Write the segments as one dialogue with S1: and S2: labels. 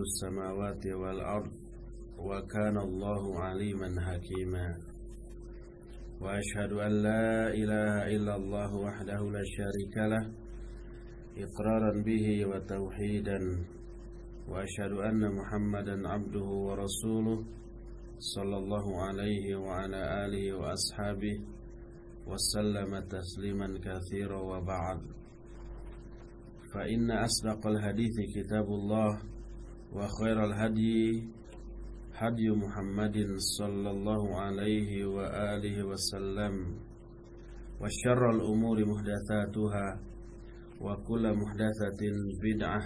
S1: السماوات والأرض وكان الله عليما حكيما. وأشهد أن لا إله إلا الله وحده لا شريك له إقرارا به وتوحيدا. وأشهد أن محمدا عبده ورسوله صلى الله عليه وعلى آله وأصحابه وسلم تسليما كثيرا وبعد. فإن أصدق الحديث كتاب الله وخير الهدي هدي محمد صلى الله عليه وآله وسلم وشر الأمور محدثاتها وكل محدثة بدعة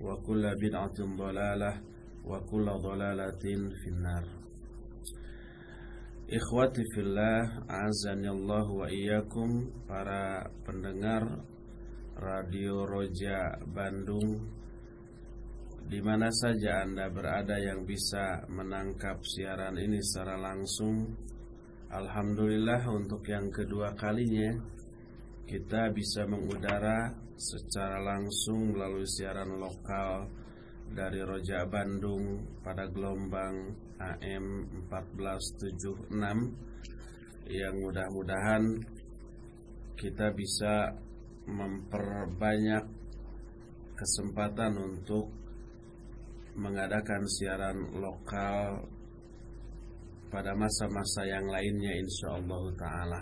S1: وكل بدعة ضلالة وكل ضلالة في النار Ikhwati fillah, azani Allah wa iyyakum para pendengar Radio Roja Bandung di mana saja Anda berada yang bisa menangkap siaran ini secara langsung. Alhamdulillah untuk yang kedua kalinya kita bisa mengudara secara langsung melalui siaran lokal dari Roja Bandung pada gelombang AM 1476 yang mudah-mudahan kita bisa memperbanyak kesempatan untuk mengadakan siaran lokal pada masa-masa yang lainnya insya Allah taala.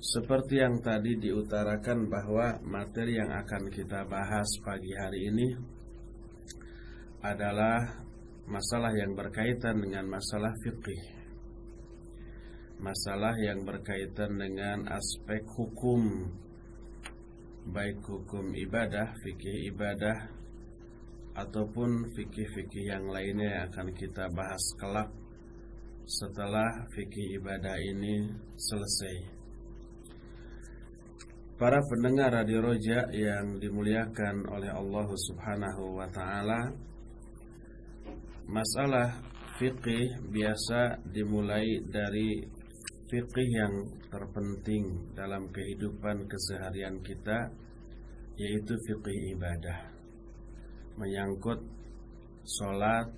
S1: Seperti yang tadi diutarakan bahwa materi yang akan kita bahas pagi hari ini adalah masalah yang berkaitan dengan masalah fikih. Masalah yang berkaitan dengan aspek hukum baik hukum ibadah, fikih ibadah ataupun fikih-fikih yang lainnya yang akan kita bahas kelak setelah fikih ibadah ini selesai. Para pendengar Radio Roja yang dimuliakan oleh Allah Subhanahu wa taala, masalah fikih biasa dimulai dari fikih yang terpenting dalam kehidupan keseharian kita yaitu fikih ibadah. Menyangkut sholat,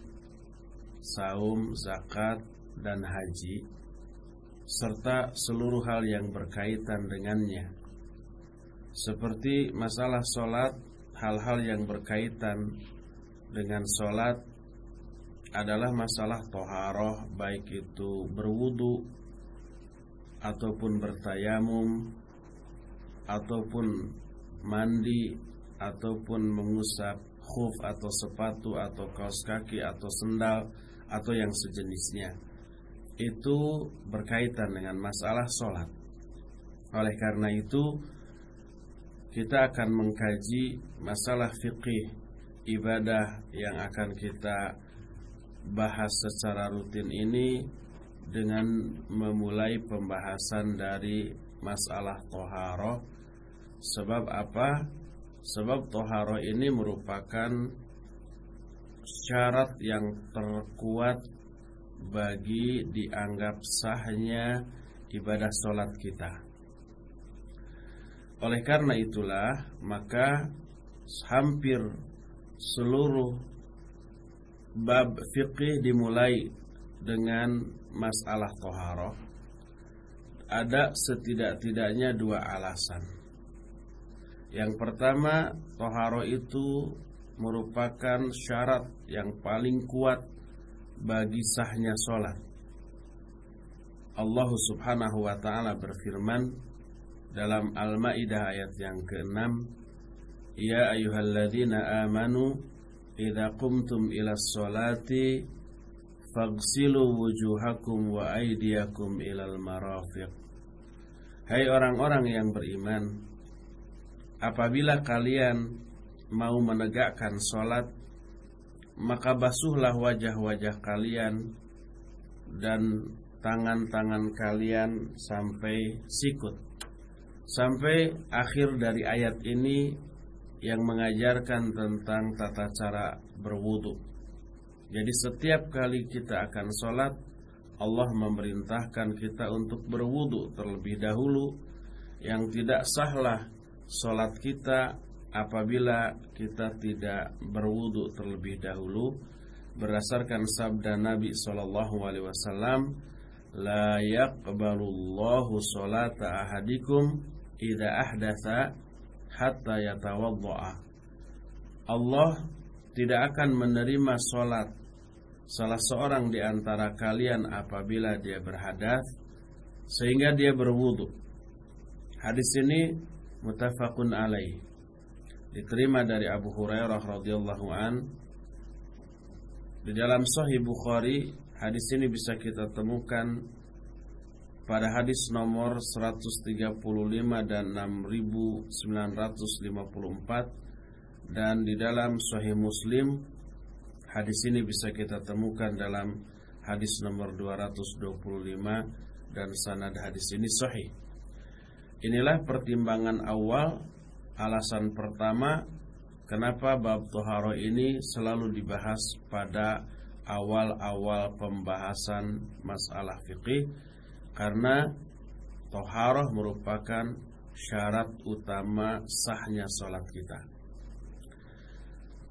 S1: saum, zakat, dan haji serta seluruh hal yang berkaitan dengannya. Seperti masalah sholat, hal-hal yang berkaitan dengan sholat adalah masalah toharoh, baik itu berwudu ataupun bertayamum ataupun mandi ataupun mengusap khuf atau sepatu atau kaos kaki atau sendal atau yang sejenisnya itu berkaitan dengan masalah sholat. Oleh karena itu kita akan mengkaji masalah fikih ibadah yang akan kita bahas secara rutin ini dengan memulai pembahasan dari masalah toharoh sebab apa? Sebab toharoh ini merupakan syarat yang terkuat bagi dianggap sahnya ibadah sholat kita oleh karena itulah maka hampir seluruh bab fikih dimulai dengan masalah toharoh ada setidak-tidaknya dua alasan. Yang pertama, toharoh itu merupakan syarat yang paling kuat bagi sahnya sholat. Allah subhanahu wa ta'ala berfirman dalam Al-Maidah ayat yang ke-6 Ya ayyuhalladzina amanu idza qumtum ila sholati faghsilu wujuhakum wa aydiyakum ilal marafiq Hai orang-orang yang beriman apabila kalian mau menegakkan sholat maka basuhlah wajah-wajah kalian dan tangan-tangan kalian sampai sikut Sampai akhir dari ayat ini yang mengajarkan tentang tata cara berwudu. Jadi setiap kali kita akan sholat Allah memerintahkan kita untuk berwudu terlebih dahulu Yang tidak sahlah sholat kita apabila kita tidak berwudu terlebih dahulu berdasarkan sabda Nabi sallallahu alaihi wasallam la yaqbalullahu salata ahadikum idza ahdatha hatta yatawaddaa Allah tidak akan menerima salat salah seorang di antara kalian apabila dia berhadas sehingga dia berwudu hadis ini mutafakun alaih. Diterima dari Abu Hurairah radhiyallahu an. Di dalam Sahih Bukhari hadis ini bisa kita temukan pada hadis nomor 135 dan 6954 dan di dalam Sahih Muslim hadis ini bisa kita temukan dalam hadis nomor 225 dan sanad hadis ini sahih. Inilah pertimbangan awal alasan pertama Kenapa bab toharo ini selalu dibahas pada awal-awal pembahasan masalah fikih Karena toharoh merupakan syarat utama sahnya sholat kita.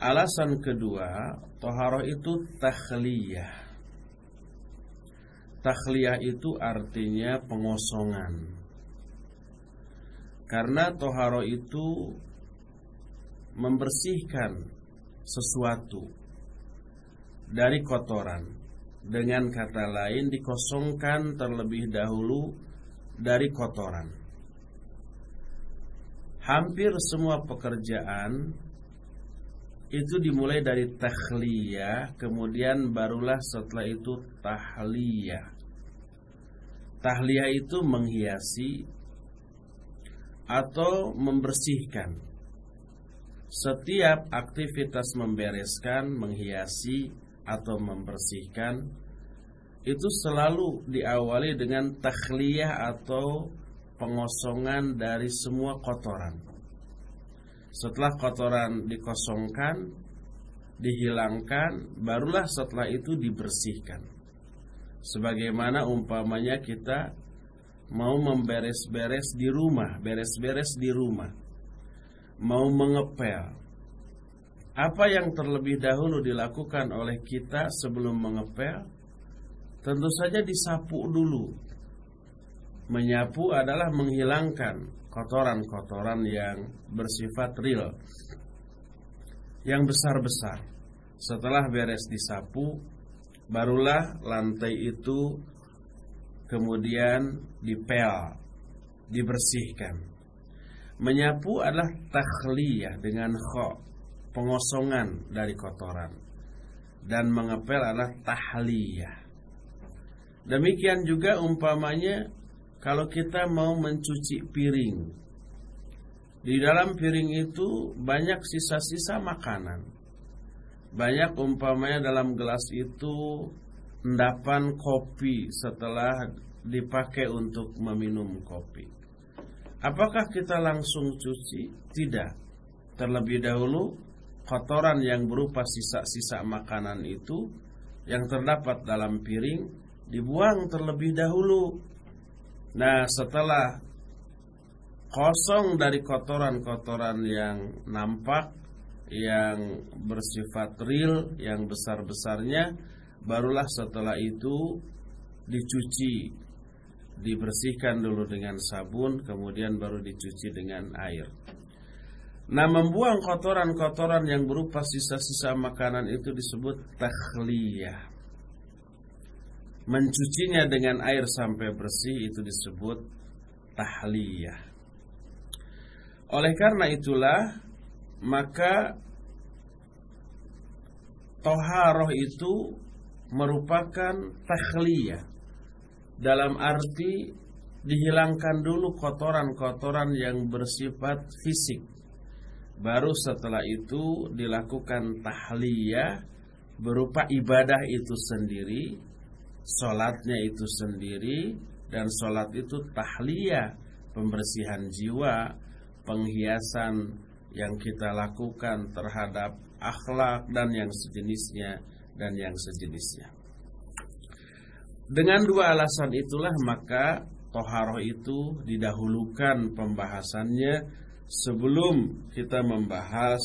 S1: Alasan kedua, toharoh itu takhliyah. Takhliyah itu artinya pengosongan Karena toharo itu membersihkan sesuatu dari kotoran. Dengan kata lain dikosongkan terlebih dahulu dari kotoran. Hampir semua pekerjaan itu dimulai dari takhliyah, kemudian barulah setelah itu tahliyah. Tahliyah itu menghiasi atau membersihkan setiap aktivitas membereskan, menghiasi atau membersihkan itu selalu diawali dengan takhliyah atau pengosongan dari semua kotoran. Setelah kotoran dikosongkan, dihilangkan, barulah setelah itu dibersihkan. Sebagaimana umpamanya kita mau memberes-beres di rumah, beres-beres di rumah mau mengepel. Apa yang terlebih dahulu dilakukan oleh kita sebelum mengepel? Tentu saja disapu dulu. Menyapu adalah menghilangkan kotoran-kotoran yang bersifat real. Yang besar-besar. Setelah beres disapu, barulah lantai itu kemudian dipel, dibersihkan. Menyapu adalah takhliyah dengan kho, pengosongan dari kotoran. Dan mengepel adalah tahliyah. Demikian juga umpamanya kalau kita mau mencuci piring. Di dalam piring itu banyak sisa-sisa makanan. Banyak umpamanya dalam gelas itu endapan kopi setelah dipakai untuk meminum kopi. Apakah kita langsung cuci? Tidak. Terlebih dahulu kotoran yang berupa sisa-sisa makanan itu yang terdapat dalam piring dibuang terlebih dahulu. Nah, setelah kosong dari kotoran-kotoran yang nampak, yang bersifat real, yang besar-besarnya, barulah setelah itu dicuci dibersihkan dulu dengan sabun kemudian baru dicuci dengan air. Nah, membuang kotoran-kotoran yang berupa sisa-sisa makanan itu disebut takhliyah. Mencucinya dengan air sampai bersih itu disebut tahliyah. Oleh karena itulah maka toharoh itu merupakan tahliyah dalam arti dihilangkan dulu kotoran-kotoran yang bersifat fisik. Baru setelah itu dilakukan tahliyah berupa ibadah itu sendiri, solatnya itu sendiri, dan solat itu tahliyah, pembersihan jiwa, penghiasan yang kita lakukan terhadap akhlak dan yang sejenisnya dan yang sejenisnya. Dengan dua alasan itulah maka toharoh itu didahulukan pembahasannya sebelum kita membahas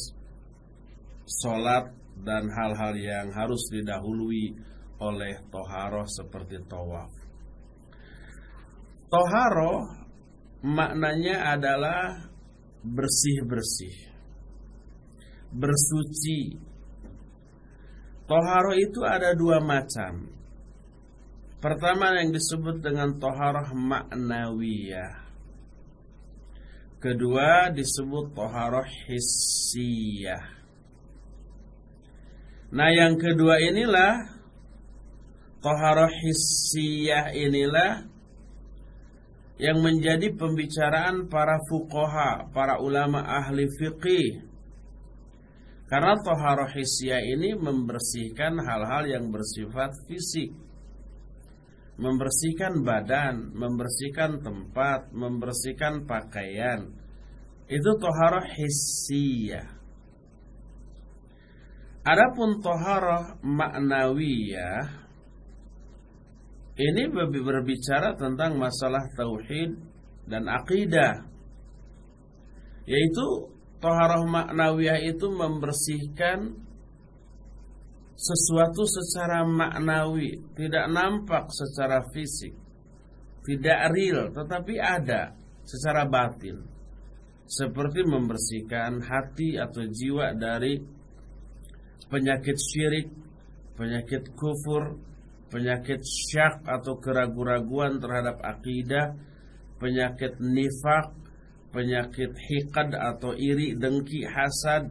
S1: sholat dan hal-hal yang harus didahului oleh toharoh seperti tawaf. Toharoh maknanya adalah bersih-bersih, bersuci. Toharoh itu ada dua macam. Pertama yang disebut dengan toharoh maknawiyah. Kedua disebut toharoh hissiyah. Nah yang kedua inilah Toharoh hissiyah inilah Yang menjadi pembicaraan para fukoha Para ulama ahli fiqih Karena toharoh hissiyah ini membersihkan hal-hal yang bersifat fisik Membersihkan badan Membersihkan tempat Membersihkan pakaian Itu toharoh hissiyah Adapun toharoh maknawiyah ini berbicara tentang masalah tauhid dan akidah. Yaitu toharoh maknawiyah itu membersihkan sesuatu secara maknawi, tidak nampak secara fisik, tidak real, tetapi ada secara batin. Seperti membersihkan hati atau jiwa dari penyakit syirik, penyakit kufur, penyakit syak atau keraguan-raguan terhadap akidah, penyakit nifak, penyakit hikad atau iri, dengki, hasad,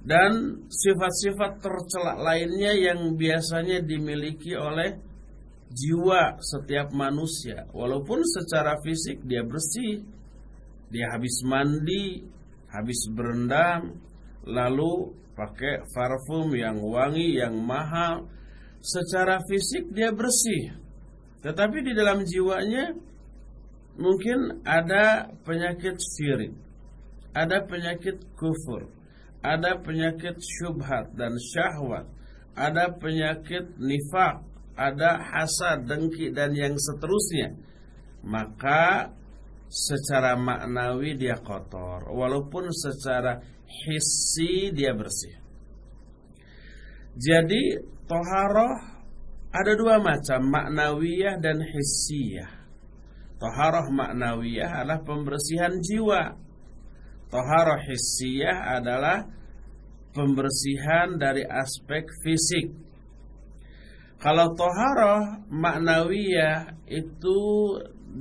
S1: dan sifat-sifat tercelak lainnya yang biasanya dimiliki oleh jiwa setiap manusia. Walaupun secara fisik dia bersih, dia habis mandi, habis berendam, lalu pakai parfum yang wangi, yang mahal. Secara fisik dia bersih. Tetapi di dalam jiwanya mungkin ada penyakit syirik, ada penyakit kufur, ada penyakit syubhat dan syahwat, ada penyakit nifak, ada hasad, dengki dan yang seterusnya. Maka secara maknawi dia kotor walaupun secara hissi dia bersih. Jadi toharoh ada dua macam, maknawiyah dan hissiyah. Toharoh maknawiyah adalah pembersihan jiwa. Toharoh hissiyah adalah pembersihan dari aspek fisik. Kalau toharoh maknawiyah itu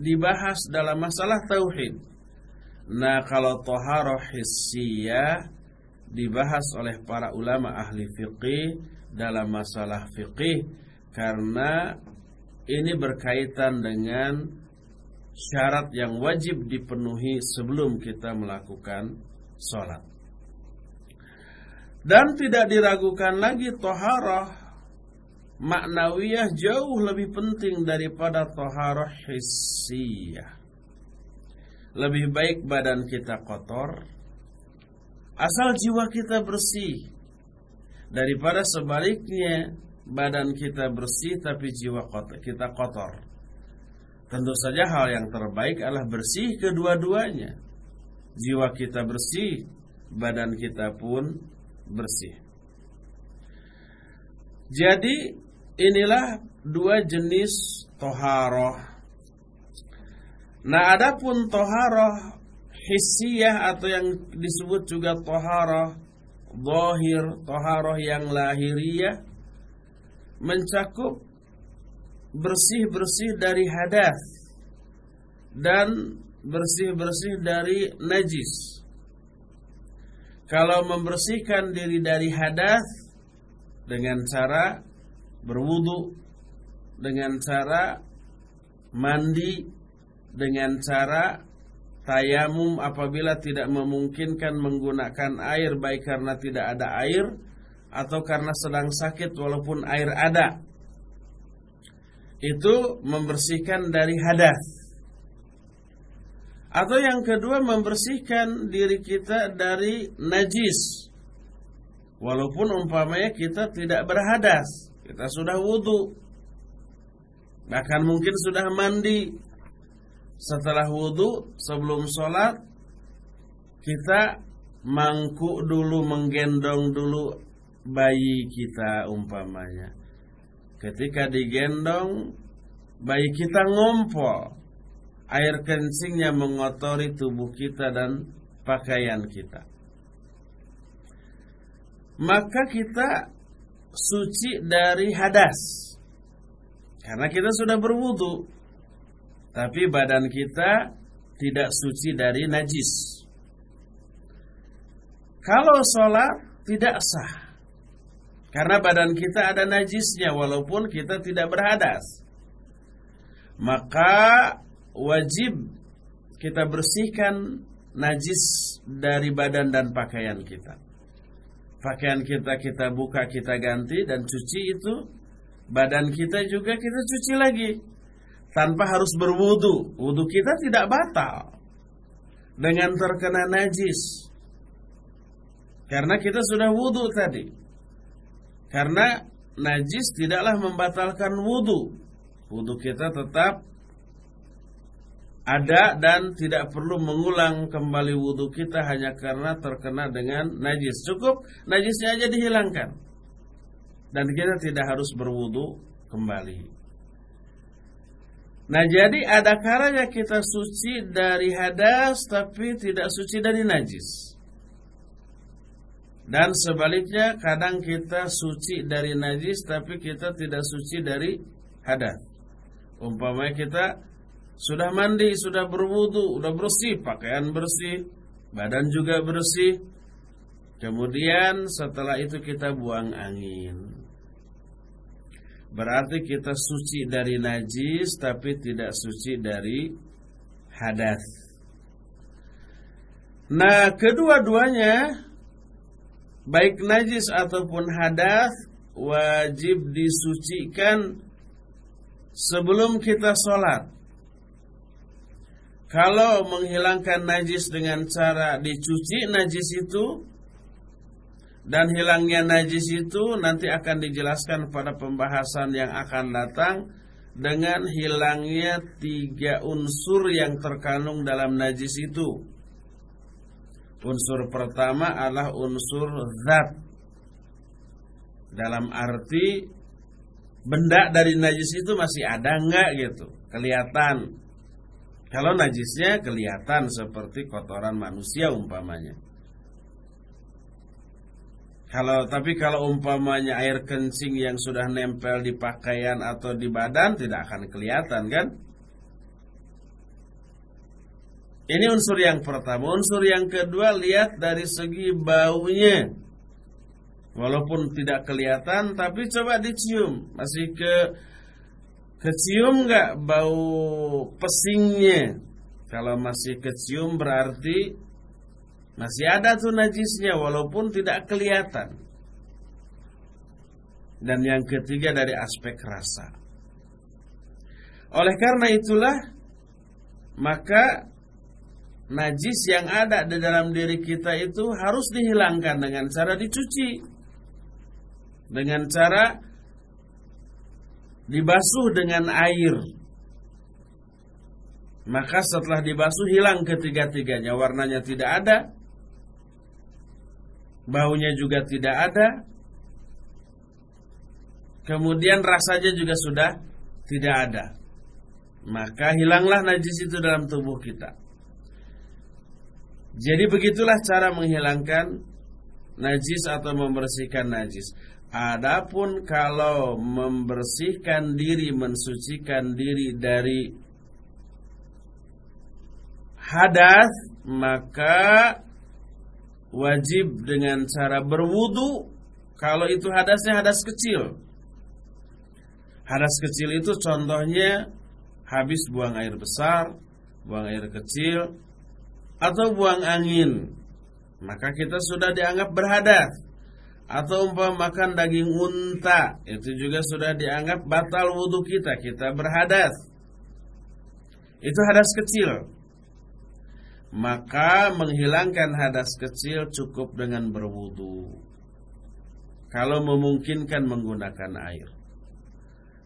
S1: dibahas dalam masalah tauhid. Nah kalau toharoh hissiyah dibahas oleh para ulama ahli fiqih dalam masalah fiqih karena ini berkaitan dengan syarat yang wajib dipenuhi sebelum kita melakukan sholat. Dan tidak diragukan lagi toharoh maknawiyah jauh lebih penting daripada toharoh hissiyah. Lebih baik badan kita kotor Asal jiwa kita bersih Daripada sebaliknya Badan kita bersih tapi jiwa kita kotor Tentu saja hal yang terbaik adalah bersih kedua-duanya. Jiwa kita bersih Badan kita pun bersih. Jadi inilah dua jenis toharoh. Nah adapun toharoh hissiyah atau yang disebut juga toharoh Zahir, toharoh yang lahiriah Mencakup bersih-bersih dari hadas Dan bersih-bersih dari najis Kalau membersihkan diri dari hadas Dengan cara berwudu Dengan cara mandi dengan cara tayamum apabila tidak memungkinkan menggunakan air baik karena tidak ada air atau karena sedang sakit walaupun air ada. Itu membersihkan dari hadas. Atau yang kedua membersihkan diri kita dari najis. Walaupun umpamanya kita tidak berhadas, kita sudah wudhu, bahkan mungkin sudah mandi, setelah wudhu sebelum sholat kita mangku dulu menggendong dulu bayi kita umpamanya. Ketika digendong bayi kita ngompol. Air kencingnya mengotori tubuh kita dan pakaian kita. Maka kita suci dari hadas. Karena kita sudah berwudu. Tapi badan kita tidak suci dari najis. Kalau sholat tidak sah. Karena badan kita ada najisnya walaupun kita tidak berhadas. Maka wajib kita bersihkan najis dari badan dan pakaian kita. Pakaian kita kita buka, kita ganti dan cuci itu. Badan kita juga kita cuci lagi. Tanpa harus berwudu. Wudu kita tidak batal. Dengan terkena najis. Karena kita sudah wudhu tadi. Karena najis tidaklah membatalkan wudhu. Wudhu kita tetap ada dan tidak perlu mengulang kembali wudhu kita hanya karena terkena dengan najis. Cukup najisnya aja dihilangkan. Dan kita tidak harus berwudhu kembali. Nah jadi ada kalanya kita suci dari hadas tapi tidak suci dari najis. Dan sebaliknya kadang kita suci dari najis tapi kita tidak suci dari hadas. Umpamanya kita sudah mandi, sudah berwudu, sudah bersih, pakaian bersih, badan juga bersih. Kemudian setelah itu kita buang angin. Berarti kita suci dari najis tapi tidak suci dari hadas. Nah, kedua-duanya baik najis ataupun hadas wajib disucikan sebelum kita sholat. Kalau menghilangkan najis dengan cara dicuci najis itu dan hilangnya najis itu nanti akan dijelaskan pada pembahasan yang akan datang dengan hilangnya tiga unsur yang terkandung dalam najis itu. Unsur pertama adalah unsur zat. Dalam arti Benda dari najis itu masih ada enggak gitu? Kelihatan. Kalau najisnya kelihatan seperti kotoran manusia umpamanya. Kalau tapi kalau umpamanya air kencing yang sudah nempel di pakaian atau di badan tidak akan kelihatan kan? Ini unsur yang pertama. Unsur yang kedua lihat dari segi baunya. Walaupun tidak kelihatan tapi coba dicium. Masih ke kecium nggak bau pesingnya? Kalau masih kecium berarti masih ada tuh najisnya walaupun tidak kelihatan. Dan yang ketiga dari aspek rasa. Oleh karena itulah maka najis yang ada di dalam diri kita itu harus dihilangkan dengan cara dicuci. Dengan cara dibasuh dengan air. Maka setelah dibasuh hilang ketiga-tiganya, warnanya tidak ada. Baunya juga tidak ada. Kemudian rasanya juga sudah tidak ada. Maka hilanglah najis itu dalam tubuh kita. Jadi begitulah cara menghilangkan najis atau membersihkan najis. Adapun kalau membersihkan diri, mensucikan diri dari hadas, maka wajib dengan cara berwudu. Kalau itu hadasnya hadas kecil. Hadas kecil itu contohnya habis buang air besar, buang air kecil, atau buang angin. Maka kita sudah dianggap berhadas. Atau umpama makan daging unta itu juga sudah dianggap batal wudhu kita. Kita berhadas. Itu hadas kecil. Maka menghilangkan hadas kecil cukup dengan berwudhu. Kalau memungkinkan menggunakan air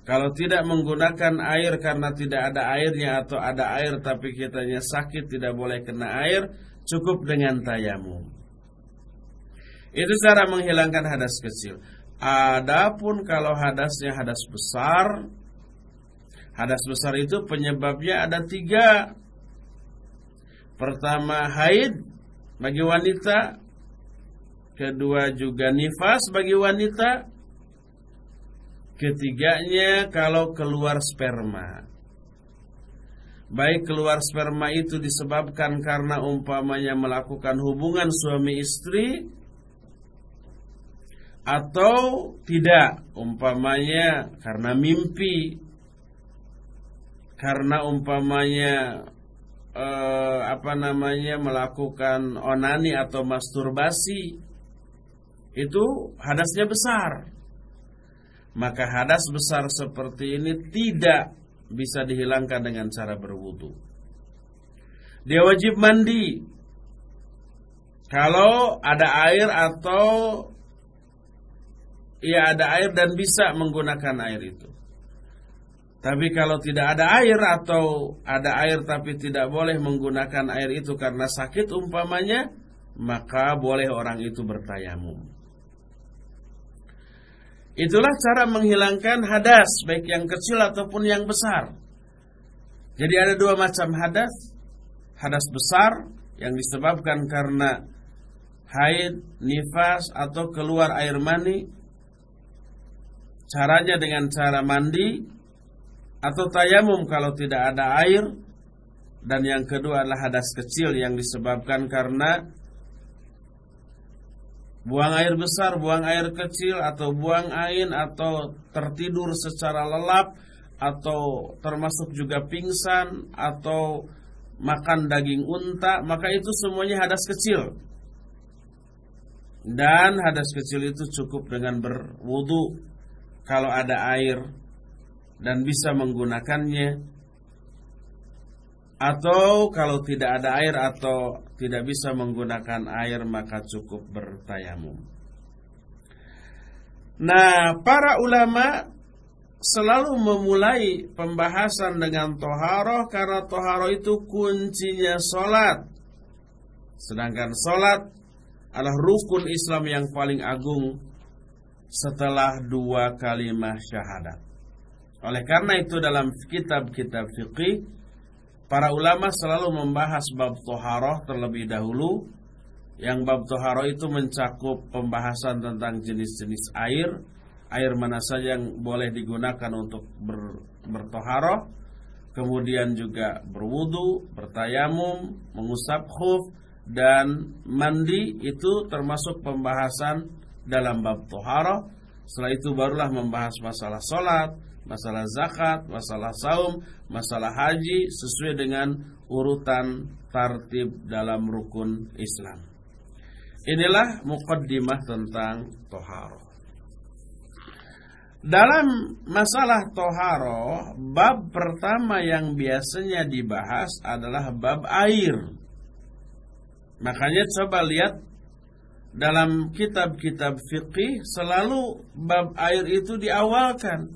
S1: kalau tidak menggunakan air karena tidak ada airnya atau ada air tapi kitanya sakit tidak boleh kena air, cukup dengan tayamum. Itu cara menghilangkan hadas kecil. Adapun kalau hadasnya hadas besar, hadas besar itu penyebabnya ada tiga. Pertama haid bagi wanita, kedua juga nifas bagi wanita, ketiganya kalau keluar sperma. Baik keluar sperma itu disebabkan karena umpamanya melakukan hubungan suami istri atau tidak. Umpamanya karena mimpi. Karena umpamanya eh, apa namanya melakukan onani atau masturbasi. Itu hadasnya besar maka hadas besar seperti ini tidak bisa dihilangkan dengan cara berwudu dia wajib mandi kalau ada air atau ia ada air dan bisa menggunakan air itu. Tapi kalau tidak ada air atau ada air tapi tidak boleh menggunakan air itu karena sakit umpamanya, maka boleh orang itu bertayamum. Itulah cara menghilangkan hadas, baik yang kecil ataupun yang besar. Jadi ada dua macam hadas. Hadas besar yang disebabkan karena haid, nifas atau keluar air mani Caranya dengan cara mandi atau tayamum kalau tidak ada air dan yang kedua adalah hadas kecil yang disebabkan karena buang air besar, buang air kecil atau buang air atau tertidur secara lelap atau termasuk juga pingsan atau makan daging unta, maka itu semuanya hadas kecil. Dan hadas kecil itu cukup dengan berwudu kalau ada air dan bisa menggunakannya atau kalau tidak ada air atau tidak bisa menggunakan air maka cukup bertayamum. Nah, para ulama selalu memulai pembahasan dengan toharoh karena toharoh itu kuncinya solat. Sedangkan solat adalah rukun Islam yang paling agung setelah dua kalimat syahadat. Oleh karena itu dalam kitab-kitab fikih para ulama selalu membahas bab toharoh terlebih dahulu. Yang bab toharoh itu mencakup pembahasan tentang jenis-jenis air, air mana saja yang boleh digunakan untuk ber, bertoharoh, kemudian juga berwudu, bertayamum, mengusap khuf dan mandi itu termasuk pembahasan dalam bab toharoh. Setelah itu barulah membahas masalah solat, masalah zakat, masalah saum, masalah haji sesuai dengan urutan tartib dalam rukun Islam. Inilah mukaddimah tentang toharoh. Dalam masalah toharoh, bab pertama yang biasanya dibahas adalah bab air. Makanya coba lihat dalam kitab-kitab fikih selalu bab air itu diawalkan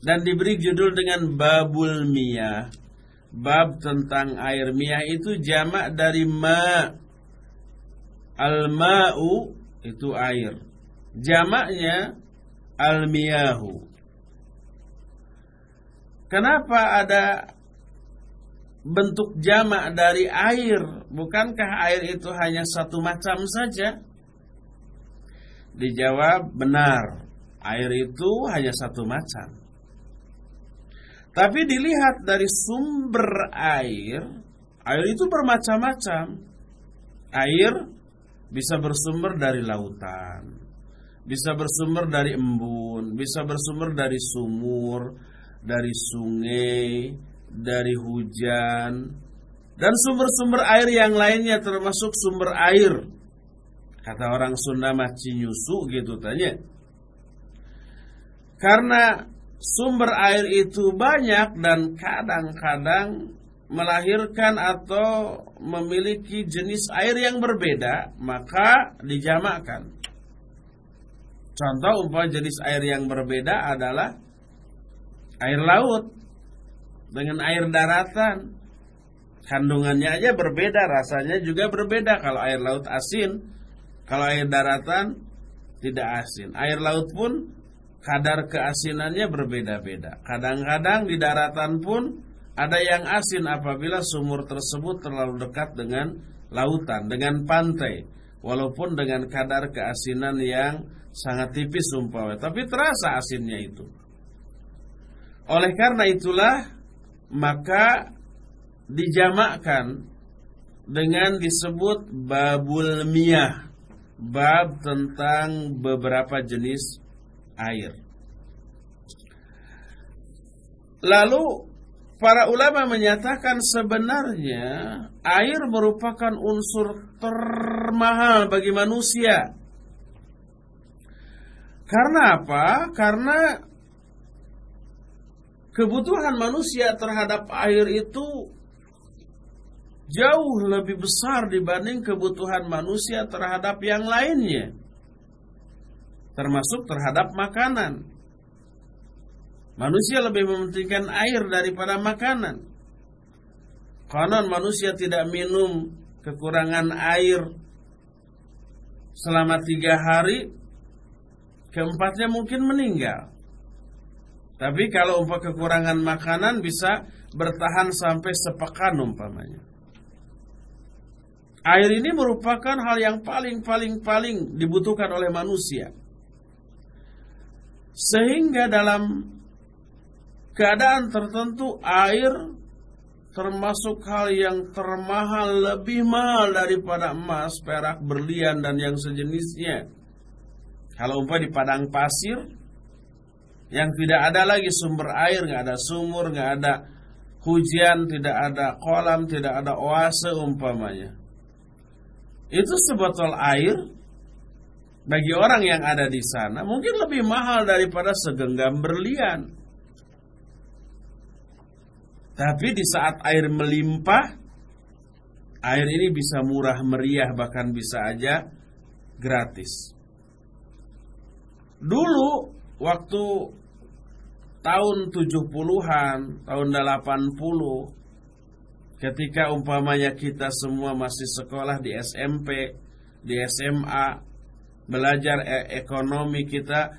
S1: dan diberi judul dengan babul miyah. Bab tentang air miyah itu jamak dari ma. Al-ma'u itu air. Jamaknya al-miyahu. Kenapa ada bentuk jamak dari air Bukankah air itu hanya satu macam saja? Dijawab benar Air itu hanya satu macam Tapi dilihat dari sumber air Air itu bermacam-macam Air bisa bersumber dari lautan Bisa bersumber dari embun Bisa bersumber dari sumur Dari sungai dari hujan dan sumber-sumber air yang lainnya termasuk sumber air. Kata orang Sunda mah cinyusu gitu tanya. Karena sumber air itu banyak dan kadang-kadang melahirkan atau memiliki jenis air yang berbeda, maka dijamakkan. Contoh umpama jenis air yang berbeda adalah air laut dengan air daratan. Kandungannya aja berbeda, rasanya juga berbeda. Kalau air laut asin, kalau air daratan tidak asin. Air laut pun kadar keasinannya berbeda-beda. Kadang-kadang di daratan pun ada yang asin apabila sumur tersebut terlalu dekat dengan lautan, dengan pantai. Walaupun dengan kadar keasinan yang sangat tipis umpamanya, tapi terasa asinnya itu. Oleh karena itulah maka dijamakkan dengan disebut babul miyah bab tentang beberapa jenis air lalu para ulama menyatakan sebenarnya air merupakan unsur termahal bagi manusia karena apa? Karena kebutuhan manusia terhadap air itu jauh lebih besar dibanding kebutuhan manusia terhadap yang lainnya. Termasuk terhadap makanan. Manusia lebih mementingkan air daripada makanan. Konon manusia tidak minum kekurangan air selama tiga hari, keempatnya mungkin meninggal. Tapi kalau umpah kekurangan makanan bisa bertahan sampai sepekan umpamanya. Air ini merupakan hal yang paling-paling-paling dibutuhkan oleh manusia. Sehingga dalam keadaan tertentu air termasuk hal yang termahal lebih mahal daripada emas, perak, berlian dan yang sejenisnya. Kalau umpah di padang pasir yang tidak ada lagi sumber air, nggak ada sumur, nggak ada hujan, tidak ada kolam, tidak ada oase umpamanya itu sebotol air bagi orang yang ada di sana mungkin lebih mahal daripada segenggam berlian. Tapi di saat air melimpah, air ini bisa murah meriah bahkan bisa aja gratis. Dulu waktu tahun 70-an, tahun 80 Ketika umpamanya kita semua masih sekolah di SMP, di SMA, belajar e ekonomi kita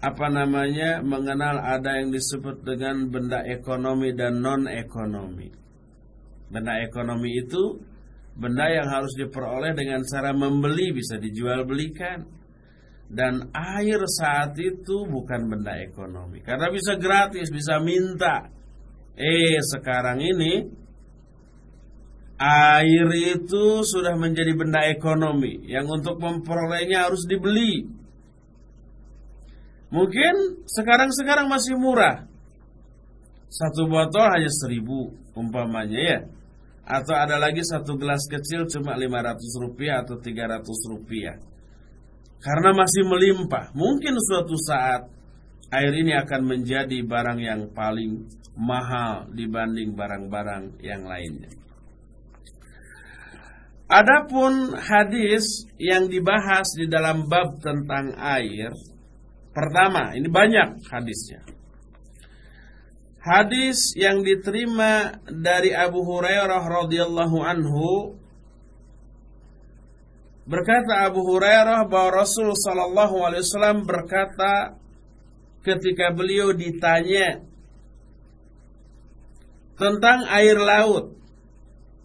S1: apa namanya mengenal ada yang disebut dengan benda ekonomi dan non ekonomi. Benda ekonomi itu benda yang harus diperoleh dengan cara membeli bisa dijual belikan. Dan air saat itu bukan benda ekonomi karena bisa gratis, bisa minta. Eh sekarang ini Air itu sudah menjadi benda ekonomi yang untuk memperolehnya harus dibeli. Mungkin sekarang-sekarang masih murah. Satu botol hanya seribu umpamanya ya. Atau ada lagi satu gelas kecil cuma 500 rupiah atau 300 rupiah. Karena masih melimpah. Mungkin suatu saat air ini akan menjadi barang yang paling mahal dibanding barang-barang yang lainnya. Adapun hadis yang dibahas di dalam bab tentang air, pertama, ini banyak hadisnya. Hadis yang diterima dari Abu Hurairah radhiyallahu anhu berkata Abu Hurairah bahwa Rasul sallallahu alaihi wasallam berkata ketika beliau ditanya tentang air laut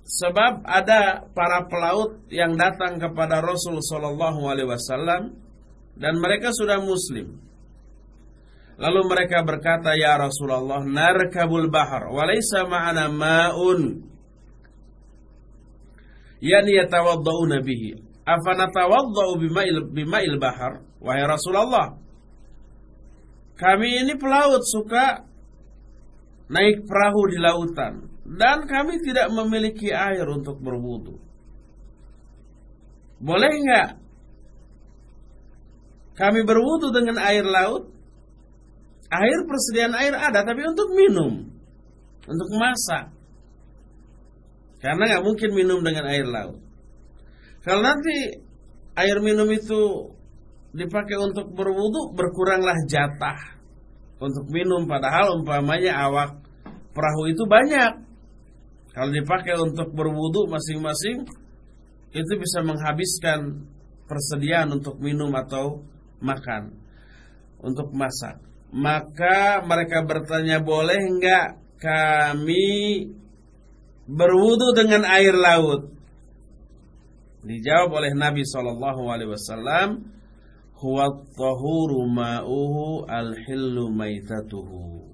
S1: Sebab ada para pelaut yang datang kepada Rasul Shallallahu Alaihi Wasallam dan mereka sudah Muslim. Lalu mereka berkata, Ya Rasulullah, narkabul bahar, walaysa ma'ana ma'un. Yani yatawadda'una bihi. Afanatawadda'u bima'il, bima'il bahar. Wahai Rasulullah, kami ini pelaut suka naik perahu di lautan dan kami tidak memiliki air untuk berwudu. Boleh enggak kami berwudu dengan air laut? Air persediaan air ada, tapi untuk minum, untuk masak. Karena nggak mungkin minum dengan air laut. Kalau nanti air minum itu dipakai untuk berwudu, berkuranglah jatah untuk minum. Padahal umpamanya awak perahu itu banyak. Kalau dipakai untuk berwudu masing-masing itu bisa menghabiskan persediaan untuk minum atau makan untuk masak. Maka mereka bertanya, "Boleh enggak kami berwudu dengan air laut?" Dijawab oleh Nabi sallallahu alaihi wasallam, "Huwa tahuru ma'uhu al-hillu maitatuhu."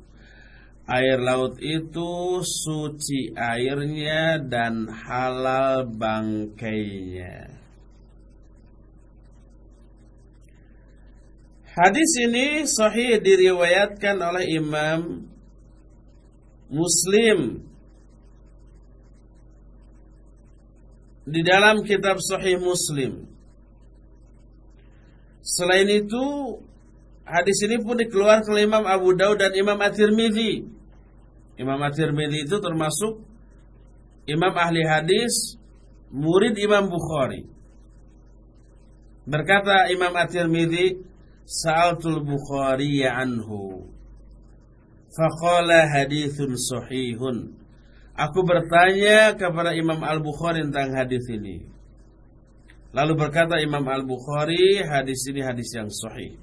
S1: Air laut itu suci airnya dan halal bangkainya. Hadis ini sahih diriwayatkan oleh Imam Muslim di dalam kitab Sahih Muslim. Selain itu, hadis ini pun dikeluarkan oleh Imam Abu Daud dan Imam At-Tirmidzi. Imam At-Tirmidzi itu termasuk imam ahli hadis, murid Imam Bukhari. Berkata Imam At-Tirmidzi, "Sa'altul Bukhari anhu." Faqala hadithun sahihun. Aku bertanya kepada Imam Al-Bukhari tentang hadis ini. Lalu berkata Imam Al-Bukhari, hadis ini hadis yang sahih.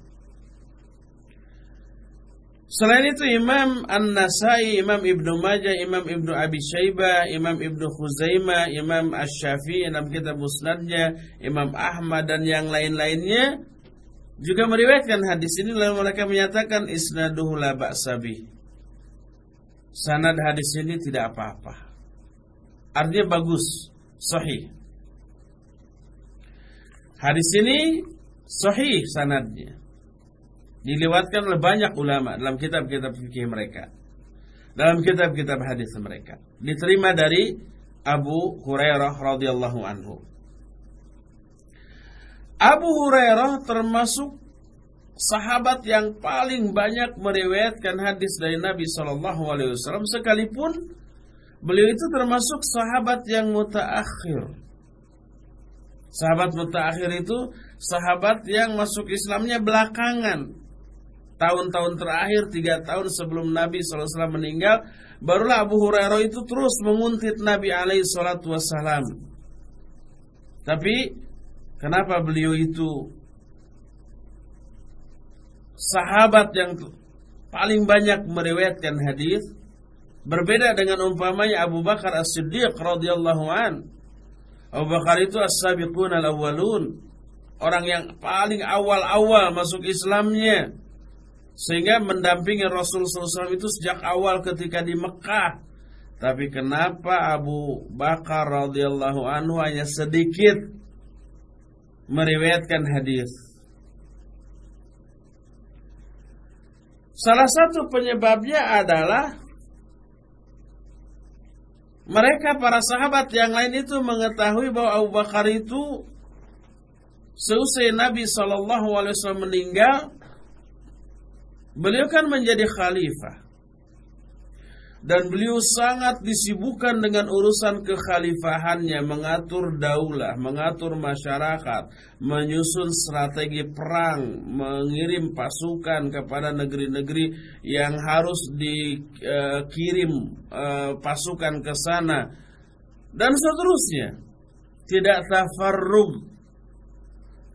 S1: Selain itu Imam An-Nasai, Imam Ibnu Majah, Imam Ibnu Abi Syaibah, Imam Ibnu Khuzaimah, Imam Asy-Syafi'i dalam kitab Musnadnya, Imam Ahmad dan yang lain-lainnya juga meriwayatkan hadis ini lalu mereka menyatakan isnaduhu la ba'sabi. Sanad hadis ini tidak apa-apa. Artinya bagus, sahih. Hadis ini sahih sanadnya. Dilewatkan oleh banyak ulama dalam kitab-kitab fikih mereka. Dalam kitab-kitab hadis mereka. Diterima dari Abu Hurairah radhiyallahu anhu. Abu Hurairah termasuk sahabat yang paling banyak meriwayatkan hadis dari Nabi Shallallahu Alaihi Wasallam sekalipun beliau itu termasuk sahabat yang mutaakhir. Sahabat mutaakhir itu sahabat yang masuk Islamnya belakangan. Tahun-tahun terakhir tiga tahun sebelum Nabi SAW meninggal, barulah Abu Hurairah itu terus menguntit Nabi alaihi. Tapi kenapa beliau itu sahabat yang paling banyak meriwayatkan hadis berbeda dengan umpamanya Abu Bakar As-Siddiq radhiyallahu an. Abu Bakar itu as-sabiqun al-awwalun, orang yang paling awal-awal masuk Islamnya sehingga mendampingi Rasul SAW itu sejak awal ketika di Mekah. Tapi kenapa Abu Bakar radhiyallahu anhu hanya sedikit meriwayatkan hadis? Salah satu penyebabnya adalah mereka para sahabat yang lain itu mengetahui bahwa Abu Bakar itu seusai Nabi Shallallahu Alaihi Wasallam meninggal, beliau kan menjadi khalifah dan beliau sangat disibukkan dengan urusan kekhalifahannya, mengatur daulah, mengatur masyarakat, menyusun strategi perang, mengirim pasukan kepada negeri-negeri yang harus dikirim eh, pasukan ke sana dan seterusnya. Tidak tafarrug,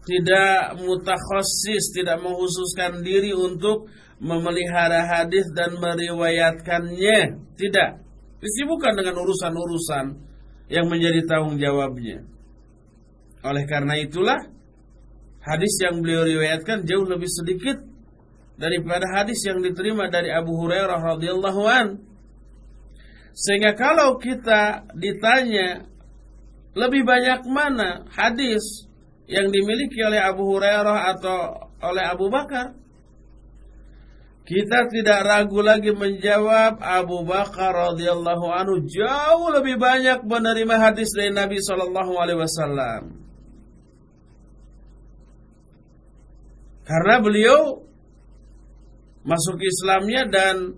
S1: tidak mutakhosis, tidak menghususkan diri untuk memelihara hadis dan meriwayatkannya. Tidak. Disibukkan dengan urusan-urusan yang menjadi tanggung jawabnya. Oleh karena itulah hadis yang beliau riwayatkan jauh lebih sedikit daripada hadis yang diterima dari Abu Hurairah radhiyallahu an. Sehingga kalau kita ditanya lebih banyak mana hadis yang dimiliki oleh Abu Hurairah atau oleh Abu Bakar, kita tidak ragu lagi menjawab Abu Bakar radhiyallahu anhu jauh lebih banyak menerima hadis dari Nabi sallallahu alaihi wasallam. Karena beliau masuk Islamnya dan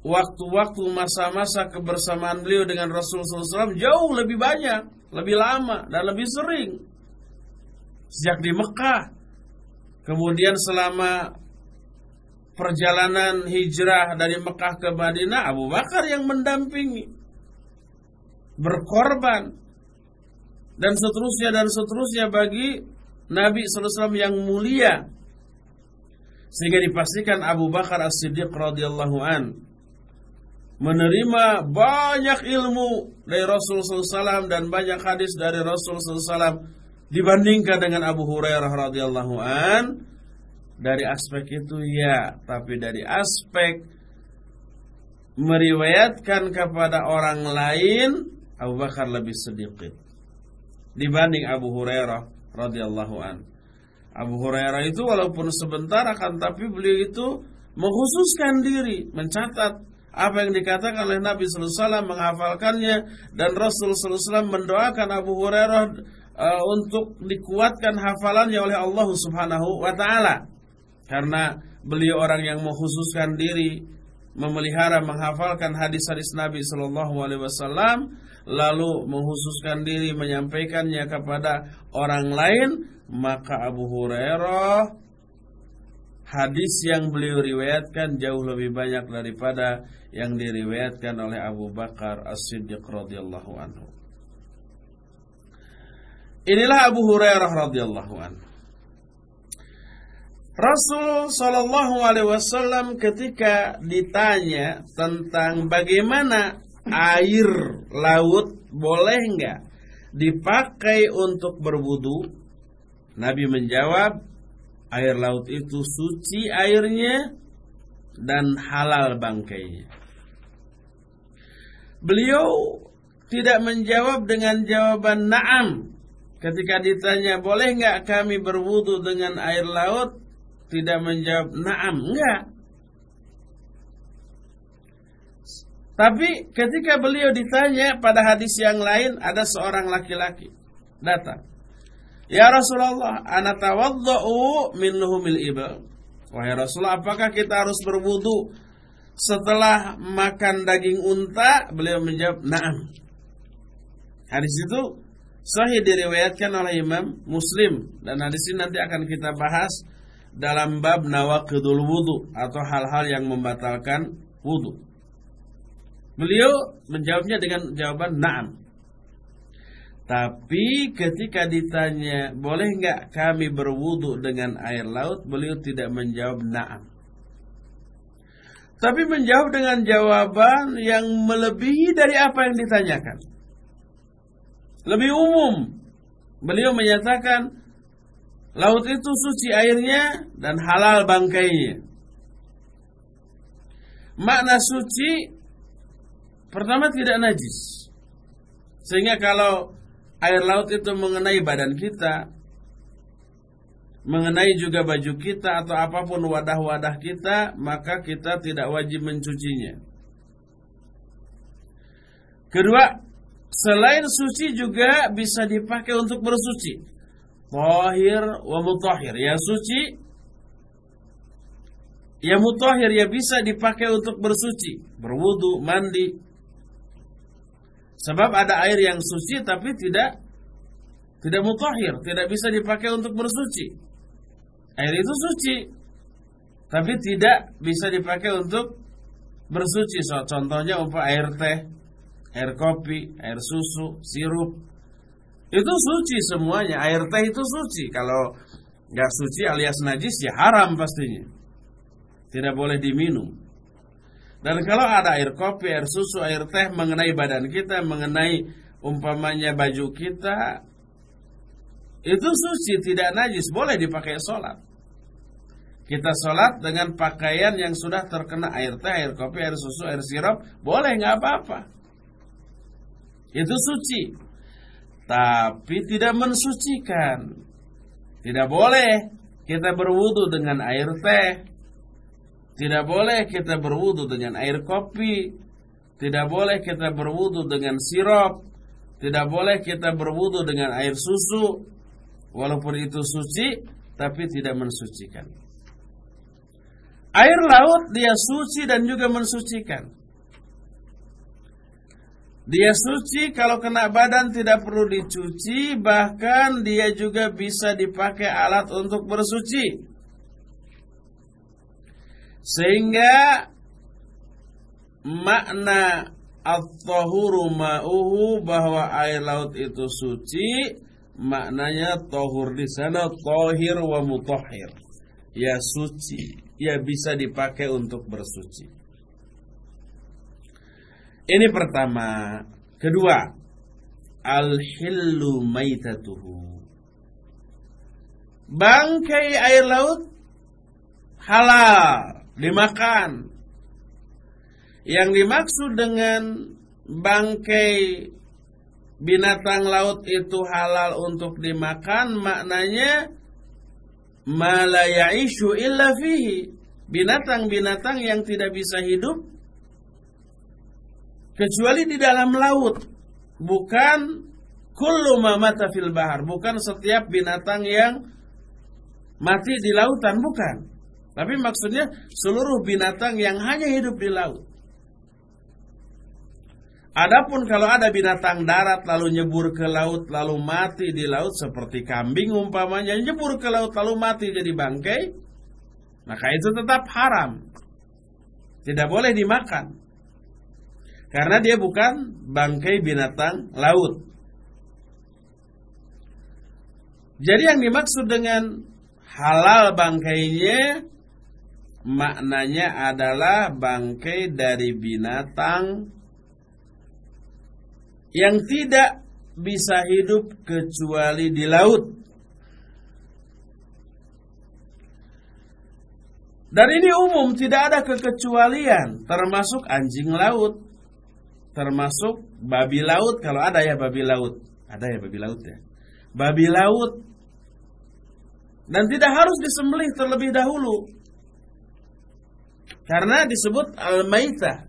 S1: waktu-waktu masa-masa kebersamaan beliau dengan Rasulullah SAW jauh lebih banyak, lebih lama dan lebih sering. Sejak di Mekah, kemudian selama perjalanan hijrah dari Mekah ke Madinah Abu Bakar yang mendampingi berkorban dan seterusnya dan seterusnya bagi Nabi SAW yang mulia. Sehingga dipastikan Abu Bakar As-Siddiq radhiyallahu an menerima banyak ilmu dari Rasul SAW dan banyak hadis dari Rasul SAW dibandingkan dengan Abu Hurairah radhiyallahu an dari aspek itu ya. Tapi dari aspek meriwayatkan kepada orang lain Abu Bakar lebih sedikit. Dibanding Abu Hurairah radhiyallahu an. Abu Hurairah itu walaupun sebentar akan tapi beliau itu menghususkan diri, mencatat apa yang dikatakan oleh Nabi wasallam, menghafalkannya dan Rasul wasallam mendoakan Abu Hurairah uh, untuk dikuatkan hafalannya oleh Allah Subhanahu wa taala. Karena beliau orang yang menghususkan diri memelihara menghafalkan hadis-hadis Nabi sallallahu alaihi wasallam lalu menghususkan diri menyampaikannya kepada orang lain maka Abu Hurairah hadis yang beliau riwayatkan jauh lebih banyak daripada yang diriwayatkan oleh Abu Bakar As-Siddiq radhiyallahu anhu. Inilah Abu Hurairah radhiyallahu anhu. Rasul Shallallahu Alaihi Wasallam ketika ditanya tentang bagaimana air laut boleh nggak dipakai untuk berwudu, Nabi menjawab, air laut itu suci airnya dan halal bangkainya. Beliau tidak menjawab dengan jawaban na'am. Ketika ditanya, boleh nggak kami berwudu dengan air laut? Tidak menjawab na'am, enggak. Tapi ketika beliau ditanya pada hadis yang lain, ada seorang laki-laki datang. Ya Rasulullah, ana min luhumil. Wahai Rasulullah, apakah kita harus berwudu setelah makan daging unta? Beliau menjawab, "Na'am." Hadis itu sahih diriwayatkan oleh Imam Muslim dan hadis ini nanti akan kita bahas dalam bab nawaqidul wudu atau hal-hal yang membatalkan wudu. Beliau menjawabnya dengan jawaban na'am. Tapi ketika ditanya boleh nggak kami berwudu dengan air laut, beliau tidak menjawab na'am. Tapi menjawab dengan jawaban yang melebihi dari apa yang ditanyakan. Lebih umum. Beliau menyatakan laut itu suci airnya dan halal bangkainya. Makna suci pertama tidak najis. Sehingga kalau air laut itu mengenai badan kita, mengenai juga baju kita atau apa pun wadah-wadah kita, maka kita tidak wajib mencucinya. Kedua, selain suci juga bisa dipakai untuk bersuci. Tahir wa mutahhir, ya suci Ya mutahhir ya bisa dipakai untuk bersuci, berwudu, mandi, Sebab ada air yang suci tapi tidak tidak mutahhir, tidak bisa dipakai untuk bersuci. Air itu suci, tapi tidak bisa dipakai untuk bersuci. So, contohnya umpah air teh, air kopi, air susu, sirup. Itu suci semuanya. Air teh itu suci. Kalau nggak suci alias najis ya haram pastinya. Tidak boleh diminum. Dan kalau ada air kopi, air susu, air teh mengenai badan kita, mengenai umpamanya baju kita, itu suci, tidak najis, boleh dipakai sholat. Kita sholat dengan pakaian yang sudah terkena air teh, air kopi, air susu, air sirup, boleh nggak apa-apa. Itu suci. Tapi tidak mensucikan. Tidak boleh kita berwudu dengan air teh, tidak boleh kita berwudu dengan air kopi. Tidak boleh kita berwudu dengan sirup. Tidak boleh kita berwudu dengan air susu. Walaupun itu suci, tapi tidak mensucikan. Air laut dia suci dan juga mensucikan. Dia suci kalau kena badan tidak perlu dicuci, bahkan dia juga bisa dipakai alat untuk bersuci. Sehingga makna at-tahuru ma'uhu bahwa air laut itu suci maknanya tohur di sana tohir wa mutahhir ya suci ya bisa dipakai untuk bersuci ini pertama. Kedua al-hillu maitatuhu bangkai air laut halal dimakan. Yang dimaksud dengan bangkai binatang laut itu halal untuk dimakan maknanya malayaishu illa fihi. Binatang-binatang yang tidak bisa hidup kecuali di dalam laut bukan kullu bahar bukan setiap binatang yang mati di lautan bukan tapi maksudnya seluruh binatang yang hanya hidup di laut Adapun kalau ada binatang darat lalu nyebur ke laut lalu mati di laut seperti kambing umpamanya nyebur ke laut lalu mati jadi bangkai, maka itu tetap haram. Tidak boleh dimakan. Karena dia bukan bangkai binatang laut. Jadi yang dimaksud dengan halal bangkainya maknanya adalah bangkai dari binatang yang tidak bisa hidup kecuali di laut. Dan ini umum, tidak ada kekecualian, termasuk anjing laut, termasuk babi laut, kalau ada ya babi laut. Ada ya babi laut ya. Babi laut. Dan tidak harus disembelih terlebih dahulu. Karena disebut al-maitah,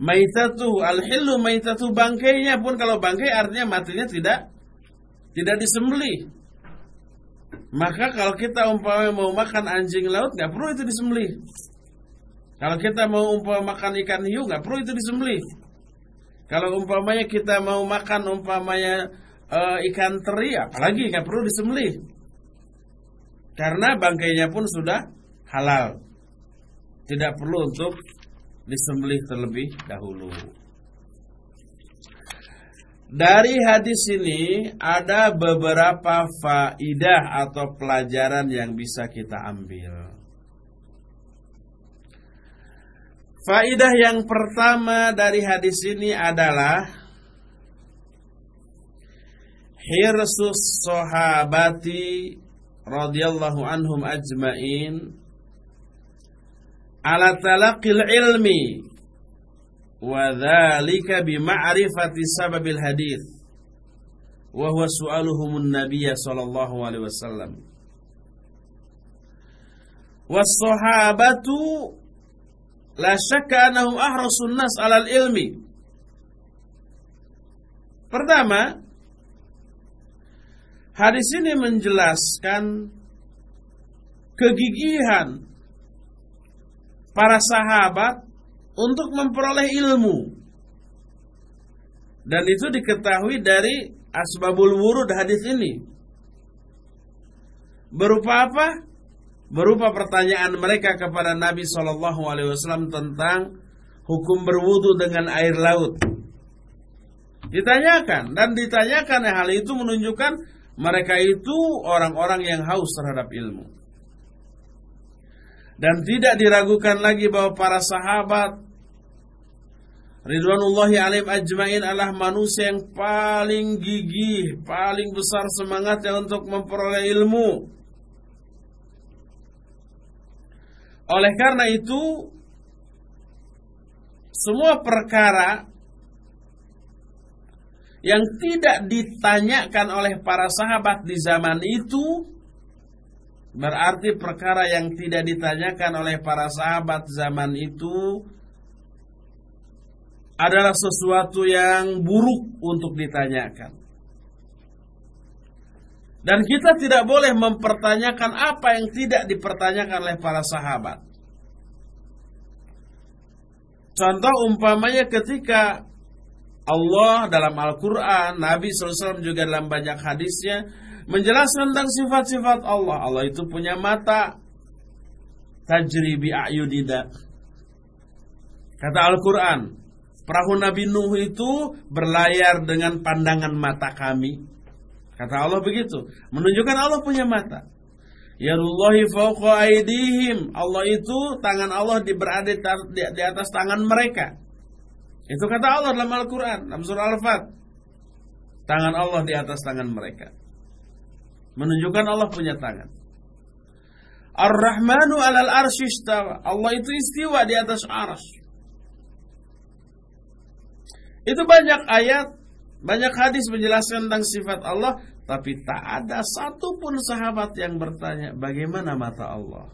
S1: maitatu al-hillu maitatu bangkainya pun kalau bangkai artinya matinya tidak tidak disembelih. Maka kalau kita umpamanya mau makan anjing laut nggak perlu itu disembelih. Kalau kita mau umpama makan ikan hiu nggak perlu itu disembelih. Kalau umpamanya kita mau makan umpamanya uh, ikan teri apalagi nggak perlu disembelih. Karena bangkainya pun sudah halal. Tidak perlu untuk disembelih terlebih dahulu. Dari hadis ini ada beberapa faidah atau pelajaran yang bisa kita ambil. Faidah yang pertama dari hadis ini adalah hirsus sahabati radhiyallahu anhum ajmain ala talaqil ilmi wa dzalika bi ma'rifati sababil hadis wa huwa su'aluhum an-nabiy sallallahu alaihi wasallam. Was sahabatu la syakka annahum ahrasun nas 'alal ilmi pertama hadis ini menjelaskan kegigihan para sahabat untuk memperoleh ilmu. Dan itu diketahui dari asbabul wurud hadis ini. Berupa apa? Berupa pertanyaan mereka kepada Nabi Shallallahu Alaihi Wasallam tentang hukum berwudu dengan air laut. Ditanyakan dan ditanyakan hal itu menunjukkan mereka itu orang-orang yang haus terhadap ilmu. Dan tidak diragukan lagi bahwa para sahabat Ridwanullahi alim ajmain adalah manusia yang paling gigih, paling besar semangatnya untuk memperoleh ilmu. Oleh karena itu, semua perkara yang tidak ditanyakan oleh para sahabat di zaman itu Berarti perkara yang tidak ditanyakan oleh para sahabat zaman itu adalah sesuatu yang buruk untuk ditanyakan. Dan kita tidak boleh mempertanyakan apa yang tidak dipertanyakan oleh para sahabat. Contoh umpamanya ketika Allah dalam Al-Quran, Nabi SAW juga dalam banyak hadisnya menjelaskan tentang sifat-sifat Allah. Allah itu punya mata tajri bi ayudida. Kata Al-Qur'an, Perahu Nabi Nuh itu berlayar dengan pandangan mata kami. Kata Allah begitu. Menunjukkan Allah punya mata. Yarullahi fauqa aidihim. Allah itu tangan Allah berada di atas tangan mereka. Itu kata Allah dalam Al-Quran. Dalam surah Al-Fat. Tangan Allah di atas tangan mereka. Menunjukkan Allah punya tangan. Ar-Rahmanu alal arsyistawa. Allah itu istiwa di atas ars. Itu banyak ayat, banyak hadis menjelaskan tentang sifat Allah, tapi tak ada satupun sahabat yang bertanya, bagaimana mata Allah?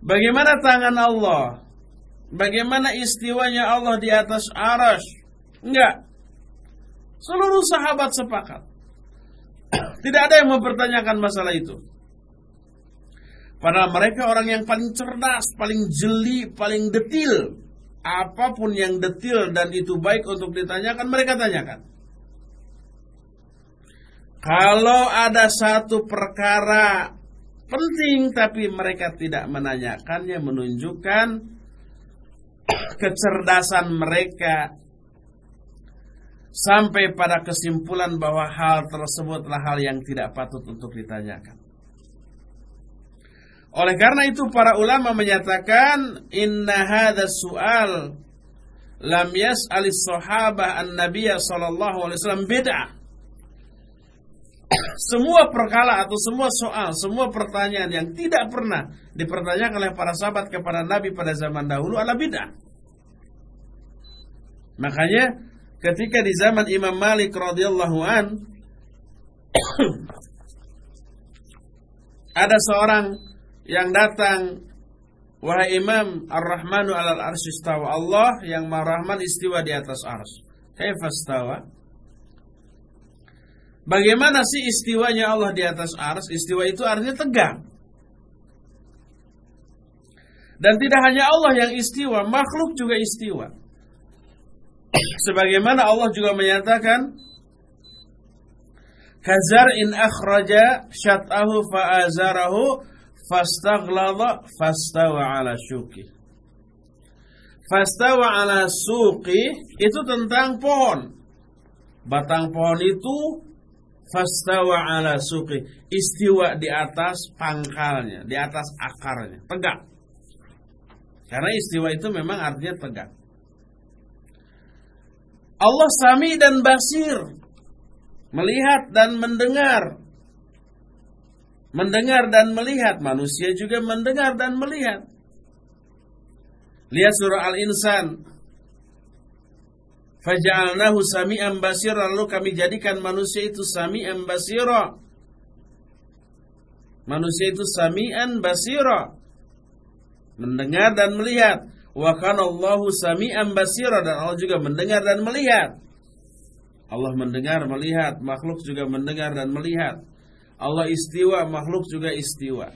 S1: Bagaimana tangan Allah? Bagaimana istiwanya Allah di atas aras? Enggak. Seluruh sahabat sepakat. Tidak ada yang mempertanyakan masalah itu. Padahal mereka orang yang paling cerdas, paling jeli, paling detil apa pun yang detil dan itu baik untuk ditanyakan, mereka tanyakan. Kalau ada satu perkara penting tapi mereka tidak menanyakannya menunjukkan kecerdasan mereka sampai pada kesimpulan bahwa hal tersebutlah hal yang tidak patut untuk ditanyakan. Oleh karena itu para ulama menyatakan inna hadha su'al lam yas'alis sahabah an-nabiyya sallallahu alaihi wasallam bid'ah. Semua perkala atau semua soal, semua pertanyaan yang tidak pernah dipertanyakan oleh para sahabat kepada Nabi pada zaman dahulu adalah bid'ah. Makanya ketika di zaman Imam Malik radhiyallahu an ada seorang yang datang wahai Imam Ar-Rahmanu 'alal arsy Allah yang Maha Rahman istiwa di atas arsy. Kaifa? Bagaimana sih istiwanya Allah di atas ars? Istiwa itu artinya tegak. Dan tidak hanya Allah yang istiwa, makhluk juga istiwa. Sebagaimana Allah juga menyatakan, Kazar in akhraja syat'ahu fa'azarahu fastaghlada fastawa ala syuki. Fastawa ala suki itu tentang pohon. Batang pohon itu fastawa ala suki, istiwa di atas pangkalnya, di atas akarnya, tegak. Karena istiwa itu memang artinya tegak. Allah sami dan basir, melihat dan mendengar mendengar dan melihat, manusia juga mendengar dan melihat. Lihat surah Al-Insan. Faja'alnahu sami'an basira lalu kami jadikan manusia itu sami'an basira. Manusia itu sami'an basira. Mendengar dan melihat. Wa kana Allahu sami'an basira dan Allah juga mendengar dan melihat. Allah mendengar, melihat, makhluk juga mendengar dan melihat. Allah istiwa, makhluk juga istiwa.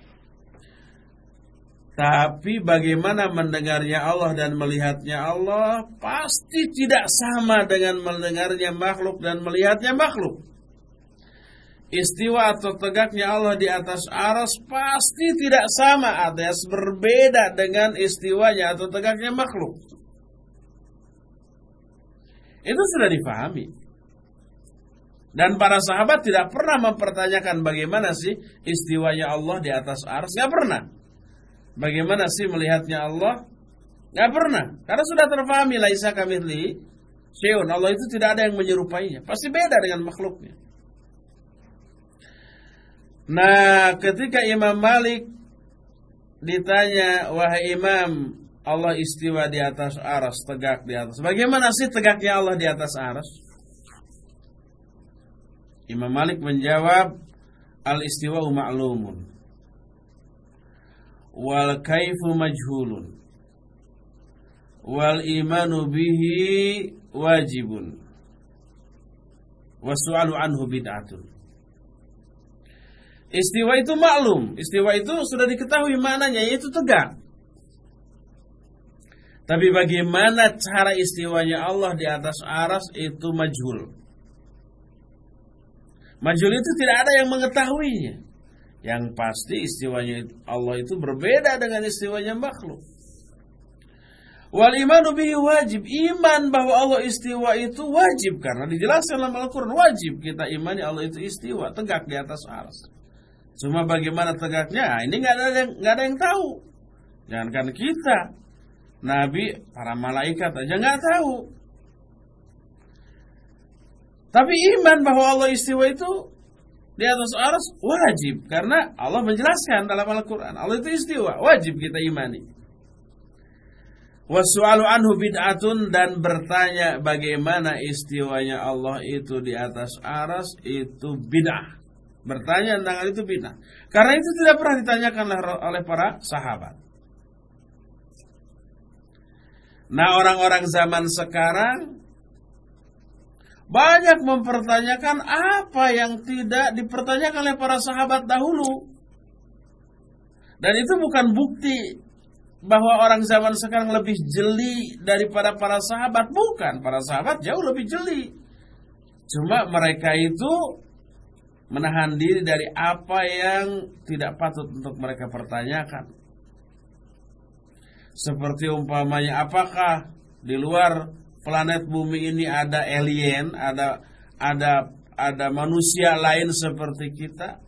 S1: Tapi bagaimana mendengarnya Allah dan melihatnya Allah pasti tidak sama dengan mendengarnya makhluk dan melihatnya makhluk. Istiwa atau tegaknya Allah di atas aras pasti tidak sama alias berbeda dengan istiwanya atau tegaknya makhluk. Itu sudah difahami. Dan para sahabat tidak pernah mempertanyakan bagaimana sih istiwanya Allah di atas ars. Gak pernah. Bagaimana sih melihatnya Allah? Gak pernah. Karena sudah terpahami laisa kamithli syai'un. Allah itu tidak ada yang menyerupainya. Pasti beda dengan makhluknya. Nah, ketika Imam Malik ditanya, "Wahai Imam, Allah istiwa di atas aras, tegak di atas. Bagaimana sih tegaknya Allah di atas aras?" Imam Malik menjawab al-istiwa'u ma'lumun wal kaifu majhulun wal imanu bihi wajibun wasu'alu anhu bid'atun Istiwa itu maklum, istiwa itu sudah diketahui maknanya yaitu tegak. Tapi bagaimana cara istiwanya Allah di atas aras itu majhul. Majul itu tidak ada yang mengetahuinya. Yang pasti istiwanya Allah itu berbeda dengan istiwanya makhluk. Wal imanu bihi wajib. Iman bahwa Allah istiwa itu wajib karena dijelaskan dalam Al-Qur'an wajib kita imani Allah itu istiwa, tegak di atas ars. Cuma bagaimana tegaknya? Ini nggak ada yang nggak ada yang tahu. Jangankan kita, Nabi, para malaikat aja nggak tahu. Tapi iman bahwa Allah istiwa itu di atas ars wajib karena Allah menjelaskan dalam Al-Qur'an Allah itu istiwa, wajib kita imani. Wasu'alu anhu bid'atun dan bertanya bagaimana istiwanya Allah itu di atas aras itu bid'ah. Bertanya tentang itu bid'ah. Karena itu tidak pernah ditanyakan oleh para sahabat. Nah orang-orang zaman sekarang banyak mempertanyakan apa yang tidak dipertanyakan oleh para sahabat dahulu. Dan itu bukan bukti bahwa orang zaman sekarang lebih jeli daripada para sahabat. Bukan para sahabat jauh lebih jeli. Cuma mereka itu menahan diri dari apa yang tidak patut untuk mereka pertanyakan. Seperti umpamanya apakah di luar planet bumi ini ada alien ada ada ada manusia lain seperti kita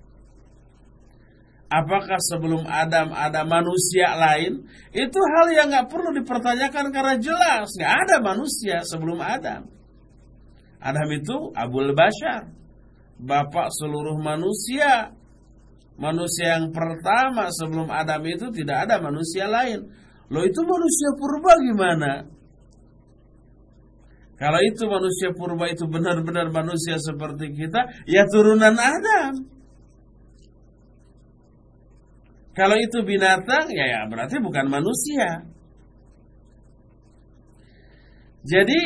S1: Apakah sebelum Adam ada manusia lain? Itu hal yang nggak perlu dipertanyakan karena jelas nggak ada manusia sebelum Adam. Adam itu Abul Bashar, bapak seluruh manusia. Manusia yang pertama sebelum Adam itu tidak ada manusia lain. Loh itu manusia purba gimana? Kalau itu manusia purba itu benar-benar manusia seperti kita, ya turunan Adam. Kalau itu binatang, ya, ya berarti bukan manusia. Jadi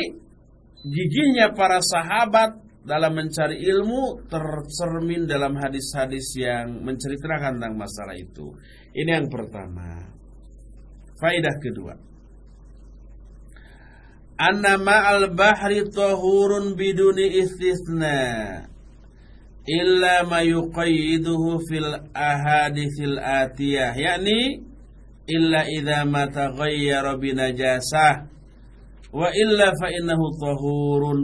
S1: gigihnya para sahabat dalam mencari ilmu tercermin dalam hadis-hadis yang menceritakan tentang masalah itu. Ini yang pertama. Faidah kedua. Anna ma'al bahri tahurun biduni istisna. Illa ma yuqayyiduhu fil ahaditsil atiyah. Yakni illa idza ma taghayyara bi najasah. Wa illa fa innahu tahurun.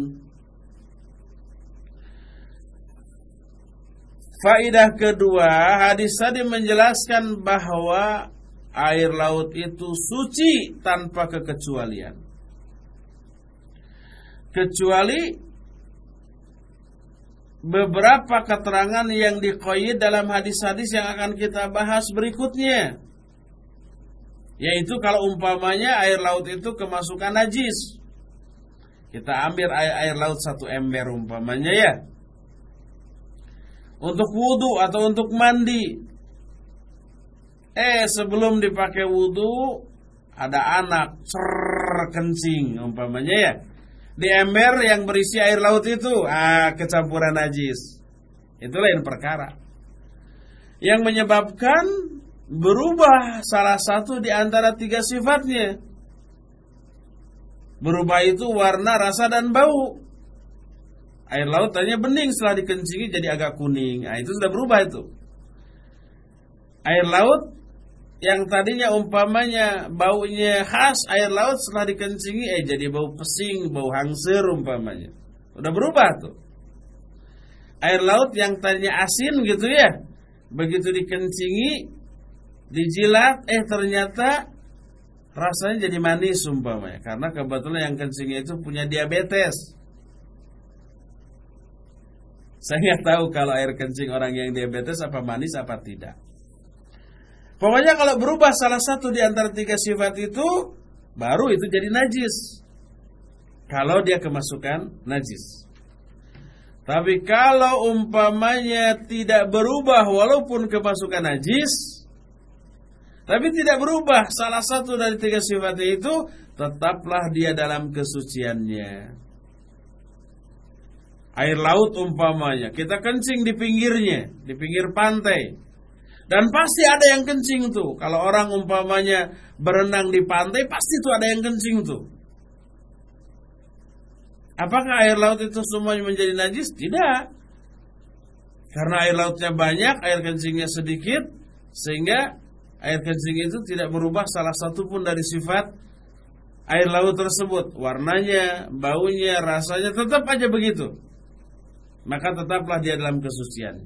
S1: Faidah kedua, hadis tadi menjelaskan bahwa air laut itu suci tanpa kekecualian. Kecuali beberapa keterangan yang dikoyid dalam hadis-hadis yang akan kita bahas berikutnya. Yaitu kalau umpamanya air laut itu kemasukan najis. Kita ambil air, air laut satu ember umpamanya ya. Untuk wudhu atau untuk mandi. Eh sebelum dipakai wudhu ada anak cer kencing umpamanya ya di ember yang berisi air laut itu ah kecampuran najis. Itu lain perkara. Yang menyebabkan berubah salah satu di antara tiga sifatnya. Berubah itu warna, rasa dan bau. Air laut tadinya bening setelah dikencingi jadi agak kuning. Nah, itu sudah berubah itu. Air laut yang tadinya umpamanya baunya khas air laut setelah dikencingi eh jadi bau pesing, bau hangser umpamanya. Udah berubah tuh. Air laut yang tadinya asin gitu ya. Begitu dikencingi, dijilat eh ternyata rasanya jadi manis umpamanya karena kebetulan yang kencingnya itu punya diabetes. Saya tahu kalau air kencing orang yang diabetes apa manis apa tidak. Pokoknya kalau berubah salah satu di antara tiga sifat itu, baru itu jadi najis. Kalau dia kemasukan najis. Tapi kalau umpamanya tidak berubah walaupun kemasukan najis, tapi tidak berubah salah satu dari tiga sifat itu, tetaplah dia dalam kesuciannya. Air laut umpamanya, kita kencing di pinggirnya, di pinggir pantai. Dan pasti ada yang kencing tuh. Kalau orang umpamanya berenang di pantai, pasti tuh ada yang kencing tuh. Apakah air laut itu semuanya menjadi najis? Tidak. Karena air lautnya banyak, air kencingnya sedikit, sehingga air kencing itu tidak berubah salah satu pun dari sifat air laut tersebut, warnanya, baunya, rasanya tetap aja begitu. Maka tetaplah dia dalam kesucian.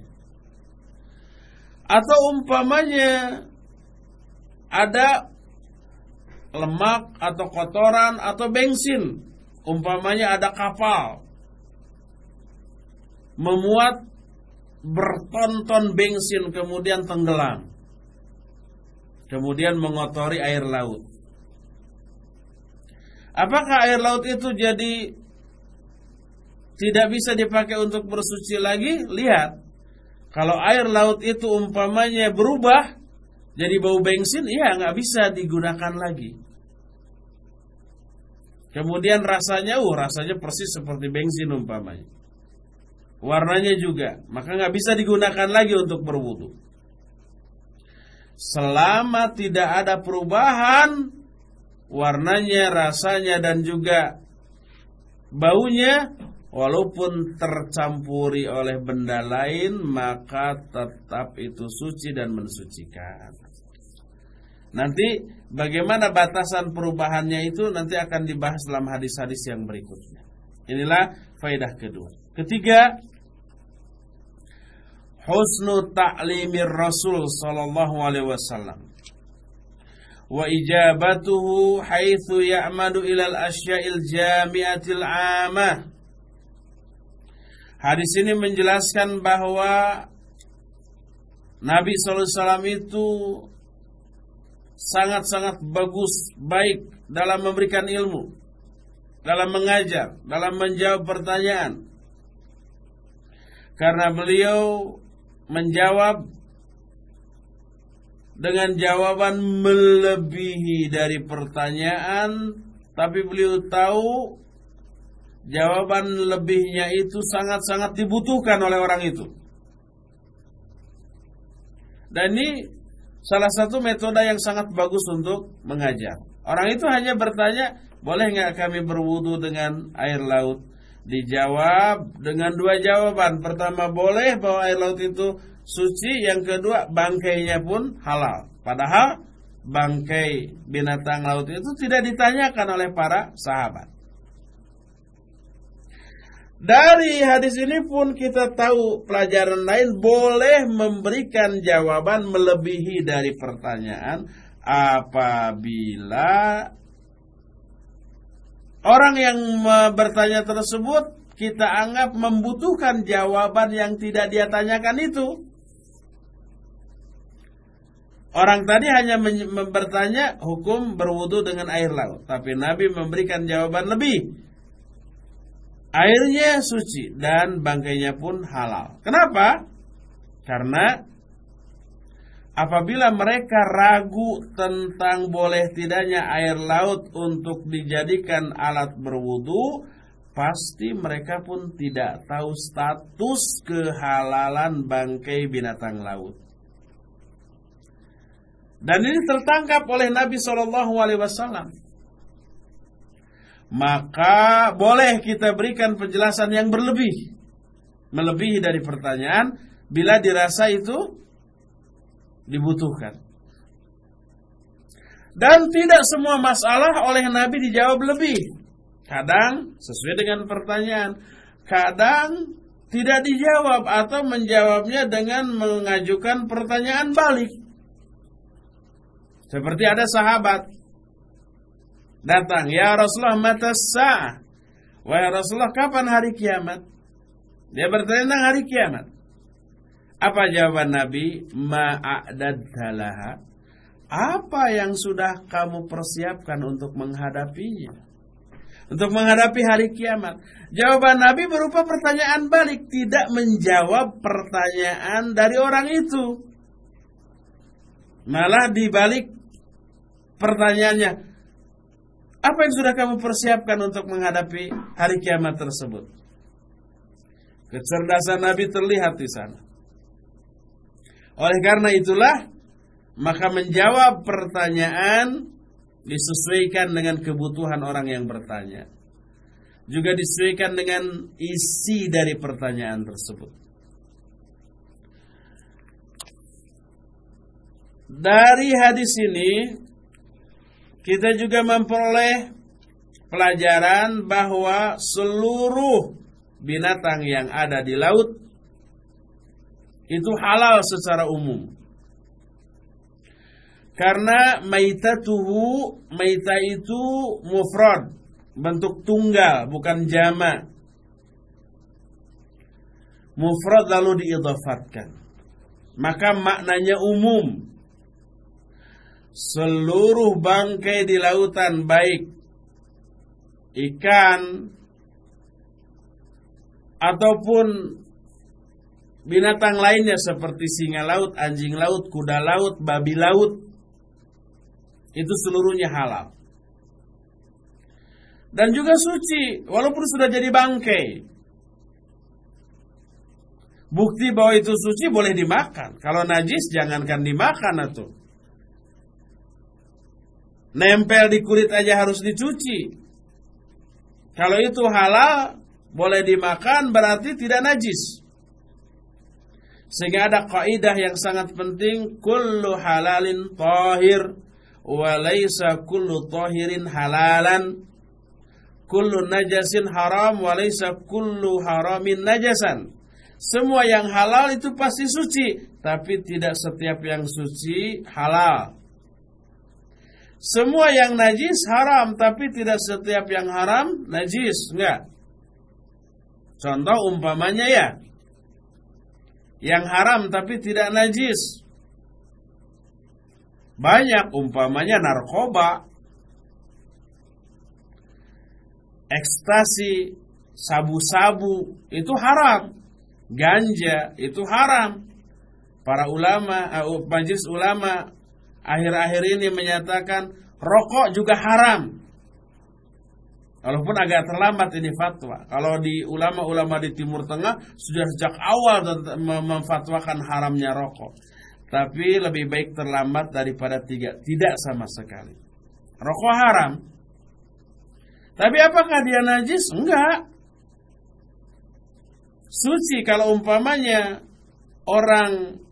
S1: Atau umpamanya ada lemak atau kotoran atau bensin. Umpamanya ada kapal memuat bertonton bensin kemudian tenggelam. Kemudian mengotori air laut. Apakah air laut itu jadi tidak bisa dipakai untuk bersuci lagi? Lihat. Kalau air laut itu umpamanya berubah jadi bau bensin, iya nggak bisa digunakan lagi. Kemudian rasanya, uh rasanya persis seperti bensin umpamanya. Warnanya juga, maka nggak bisa digunakan lagi untuk berwudu. Selama tidak ada perubahan warnanya, rasanya dan juga baunya, walaupun tercampuri oleh benda lain, maka tetap itu suci dan mensucikan. Nanti bagaimana batasan perubahannya itu nanti akan dibahas dalam hadis-hadis yang berikutnya. Inilah faidah kedua. Ketiga, husnu ta'limir Rasul sallallahu alaihi wasallam wa ijabatuhu haitsu ya'madu ilal asya'il jami'atil 'amah. Hadis ini menjelaskan bahwa Nabi wasallam itu sangat-sangat bagus, baik dalam memberikan ilmu, dalam mengajar, dalam menjawab pertanyaan. Karena beliau menjawab dengan jawaban melebihi dari pertanyaan, tapi beliau tahu jawaban lebihnya itu sangat-sangat dibutuhkan oleh orang itu. Dan ini salah satu metode yang sangat bagus untuk mengajar. Orang itu hanya bertanya, boleh nggak kami berwudu dengan air laut? Dijawab dengan dua jawaban. Pertama, boleh bahwa air laut itu suci. Yang kedua, bangkainya pun halal. Padahal bangkai binatang laut itu tidak ditanyakan oleh para sahabat. Dari hadis ini pun kita tahu pelajaran lain boleh memberikan jawaban melebihi dari pertanyaan apabila orang yang bertanya tersebut kita anggap membutuhkan jawaban yang tidak dia tanyakan itu. Orang tadi hanya bertanya hukum berwudu dengan air laut, tapi Nabi memberikan jawaban lebih airnya suci dan bangkainya pun halal. Kenapa? Karena apabila mereka ragu tentang boleh tidaknya air laut untuk dijadikan alat berwudu, pasti mereka pun tidak tahu status kehalalan bangkai binatang laut. Dan ini tertangkap oleh Nabi Shallallahu Alaihi Wasallam maka boleh kita berikan penjelasan yang berlebih. Melebihi dari pertanyaan bila dirasa itu dibutuhkan. Dan tidak semua masalah oleh Nabi dijawab lebih. Kadang sesuai dengan pertanyaan kadang tidak dijawab atau menjawabnya dengan mengajukan pertanyaan balik. Seperti ada sahabat datang, "Ya Rasulullah, mata sa'ah?" Wahai Rasulullah, kapan hari kiamat? Dia bertanya tentang hari kiamat. Apa jawaban Nabi? Ma'adadalaha. Apa yang sudah kamu persiapkan untuk menghadapinya? Untuk menghadapi hari kiamat. Jawaban Nabi berupa pertanyaan balik, tidak menjawab pertanyaan dari orang itu. Malah dibalik pertanyaannya, apa yang sudah kamu persiapkan untuk menghadapi hari kiamat tersebut? Kecerdasan Nabi terlihat di sana. Oleh karena itulah, maka menjawab pertanyaan disesuaikan dengan kebutuhan orang yang bertanya. Juga disesuaikan dengan isi dari pertanyaan tersebut. Dari hadis ini kita juga memperoleh pelajaran bahwa seluruh binatang yang ada di laut itu halal secara umum. Karena maitatuhu, maita itu mufrad, bentuk tunggal, bukan jama. Mufrad lalu diidafatkan. Maka maknanya umum. Seluruh bangkai di lautan baik ikan ataupun binatang lainnya seperti singa laut, anjing laut, kuda laut, babi laut itu seluruhnya halal. Dan juga suci walaupun sudah jadi bangkai. Bukti bahwa itu suci boleh dimakan. Kalau najis jangankan dimakan atau nempel di kulit aja harus dicuci. Kalau itu halal, boleh dimakan berarti tidak najis. Sehingga ada kaidah yang sangat penting, kullu halalin tahir wa laysa kullu tahirin halalan. Kullu najasin haram wa laysa kullu haramin najasan. Semua yang halal itu pasti suci, tapi tidak setiap yang suci halal. Semua yang najis haram, tapi tidak setiap yang haram najis, enggak. Contoh umpamanya ya, yang haram tapi tidak najis. Banyak umpamanya narkoba, ekstasi, sabu-sabu itu haram, ganja itu haram. Para ulama, uh, majelis ulama akhir-akhir ini menyatakan rokok juga haram. Walaupun agak terlambat ini fatwa. Kalau di ulama-ulama di Timur Tengah sudah sejak awal memfatwakan haramnya rokok. Tapi lebih baik terlambat daripada tiga, tidak sama sekali. Rokok haram. Tapi apakah dia najis? Enggak. Suci kalau umpamanya orang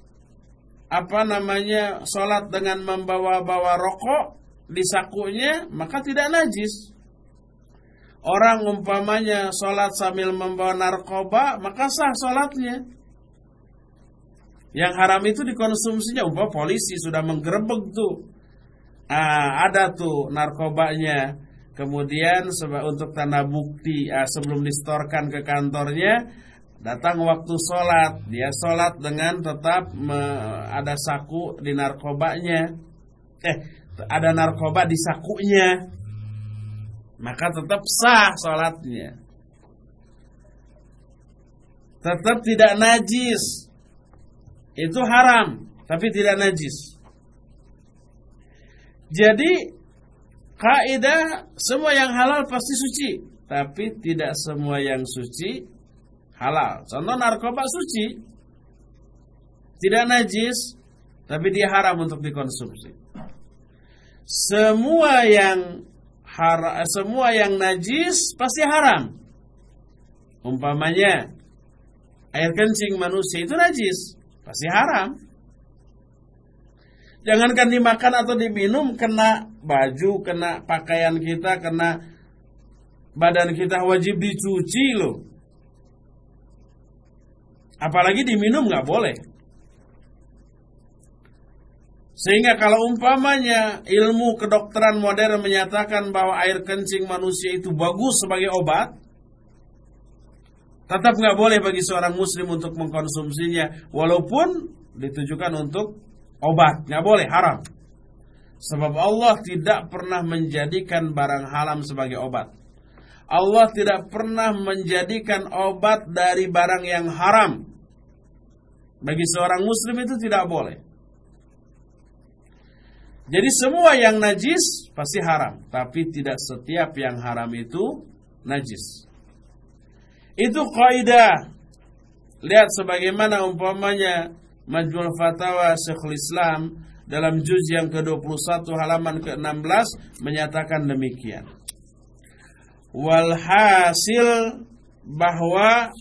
S1: apa namanya sholat dengan membawa-bawa rokok di sakunya maka tidak najis. Orang umpamanya sholat sambil membawa narkoba maka sah sholatnya. Yang haram itu dikonsumsinya umpama polisi sudah menggerebek tuh. Ah, ada tuh narkobanya. Kemudian untuk tanda bukti ah, sebelum distorkan ke kantornya Datang waktu sholat, dia sholat dengan tetap me, ada saku di narkobanya. Eh, ada narkoba di sakunya. Maka tetap sah sholatnya. Tetap tidak najis. Itu haram, tapi tidak najis. Jadi kaidah semua yang halal pasti suci, tapi tidak semua yang suci halal. Contoh narkoba suci. Tidak najis, tapi dia haram untuk dikonsumsi. Semua yang hara, semua yang najis pasti haram. Umpamanya air kencing manusia itu najis, pasti haram. Jangankan dimakan atau diminum kena baju, kena pakaian kita, kena badan kita wajib dicuci loh. Apalagi diminum nggak boleh. Sehingga kalau umpamanya ilmu kedokteran modern menyatakan bahwa air kencing manusia itu bagus sebagai obat, tetap nggak boleh bagi seorang muslim untuk mengkonsumsinya, walaupun ditujukan untuk obat, nggak boleh, haram. Sebab Allah tidak pernah menjadikan barang haram sebagai obat. Allah tidak pernah menjadikan obat dari barang yang haram. Bagi seorang muslim itu tidak boleh. Jadi semua yang najis pasti haram, tapi tidak setiap yang haram itu najis. Itu kaidah. Lihat sebagaimana umpamanya Majmul Fatawa Syekhul Islam dalam juz yang ke-21 halaman ke-16 menyatakan demikian. Walhasil bahwa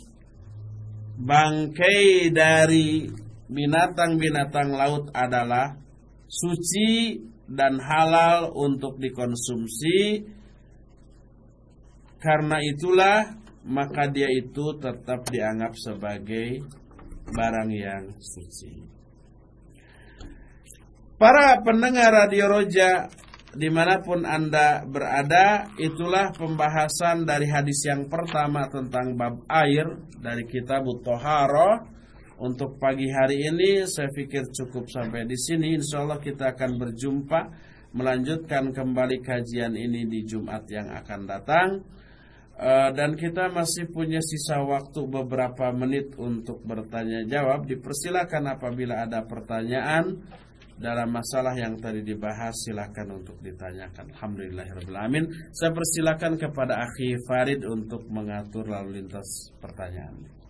S1: bangkai dari binatang-binatang laut adalah suci dan halal untuk dikonsumsi karena itulah maka dia itu tetap dianggap sebagai barang yang suci. Para pendengar Radio Roja di mana pun anda berada, itulah pembahasan dari hadis yang pertama tentang bab air dari kitab Toharo. Untuk pagi hari ini saya pikir cukup sampai di sini. Insya Allah kita akan berjumpa melanjutkan kembali kajian ini di Jumat yang akan datang. Eh, dan kita masih punya sisa waktu beberapa menit untuk bertanya jawab. Dipersilakan apabila ada pertanyaan dalam masalah yang tadi dibahas silakan untuk ditanyakan. Alhamdulillahirobbilalamin. Saya persilakan kepada Akhi Farid untuk mengatur lalu lintas pertanyaan.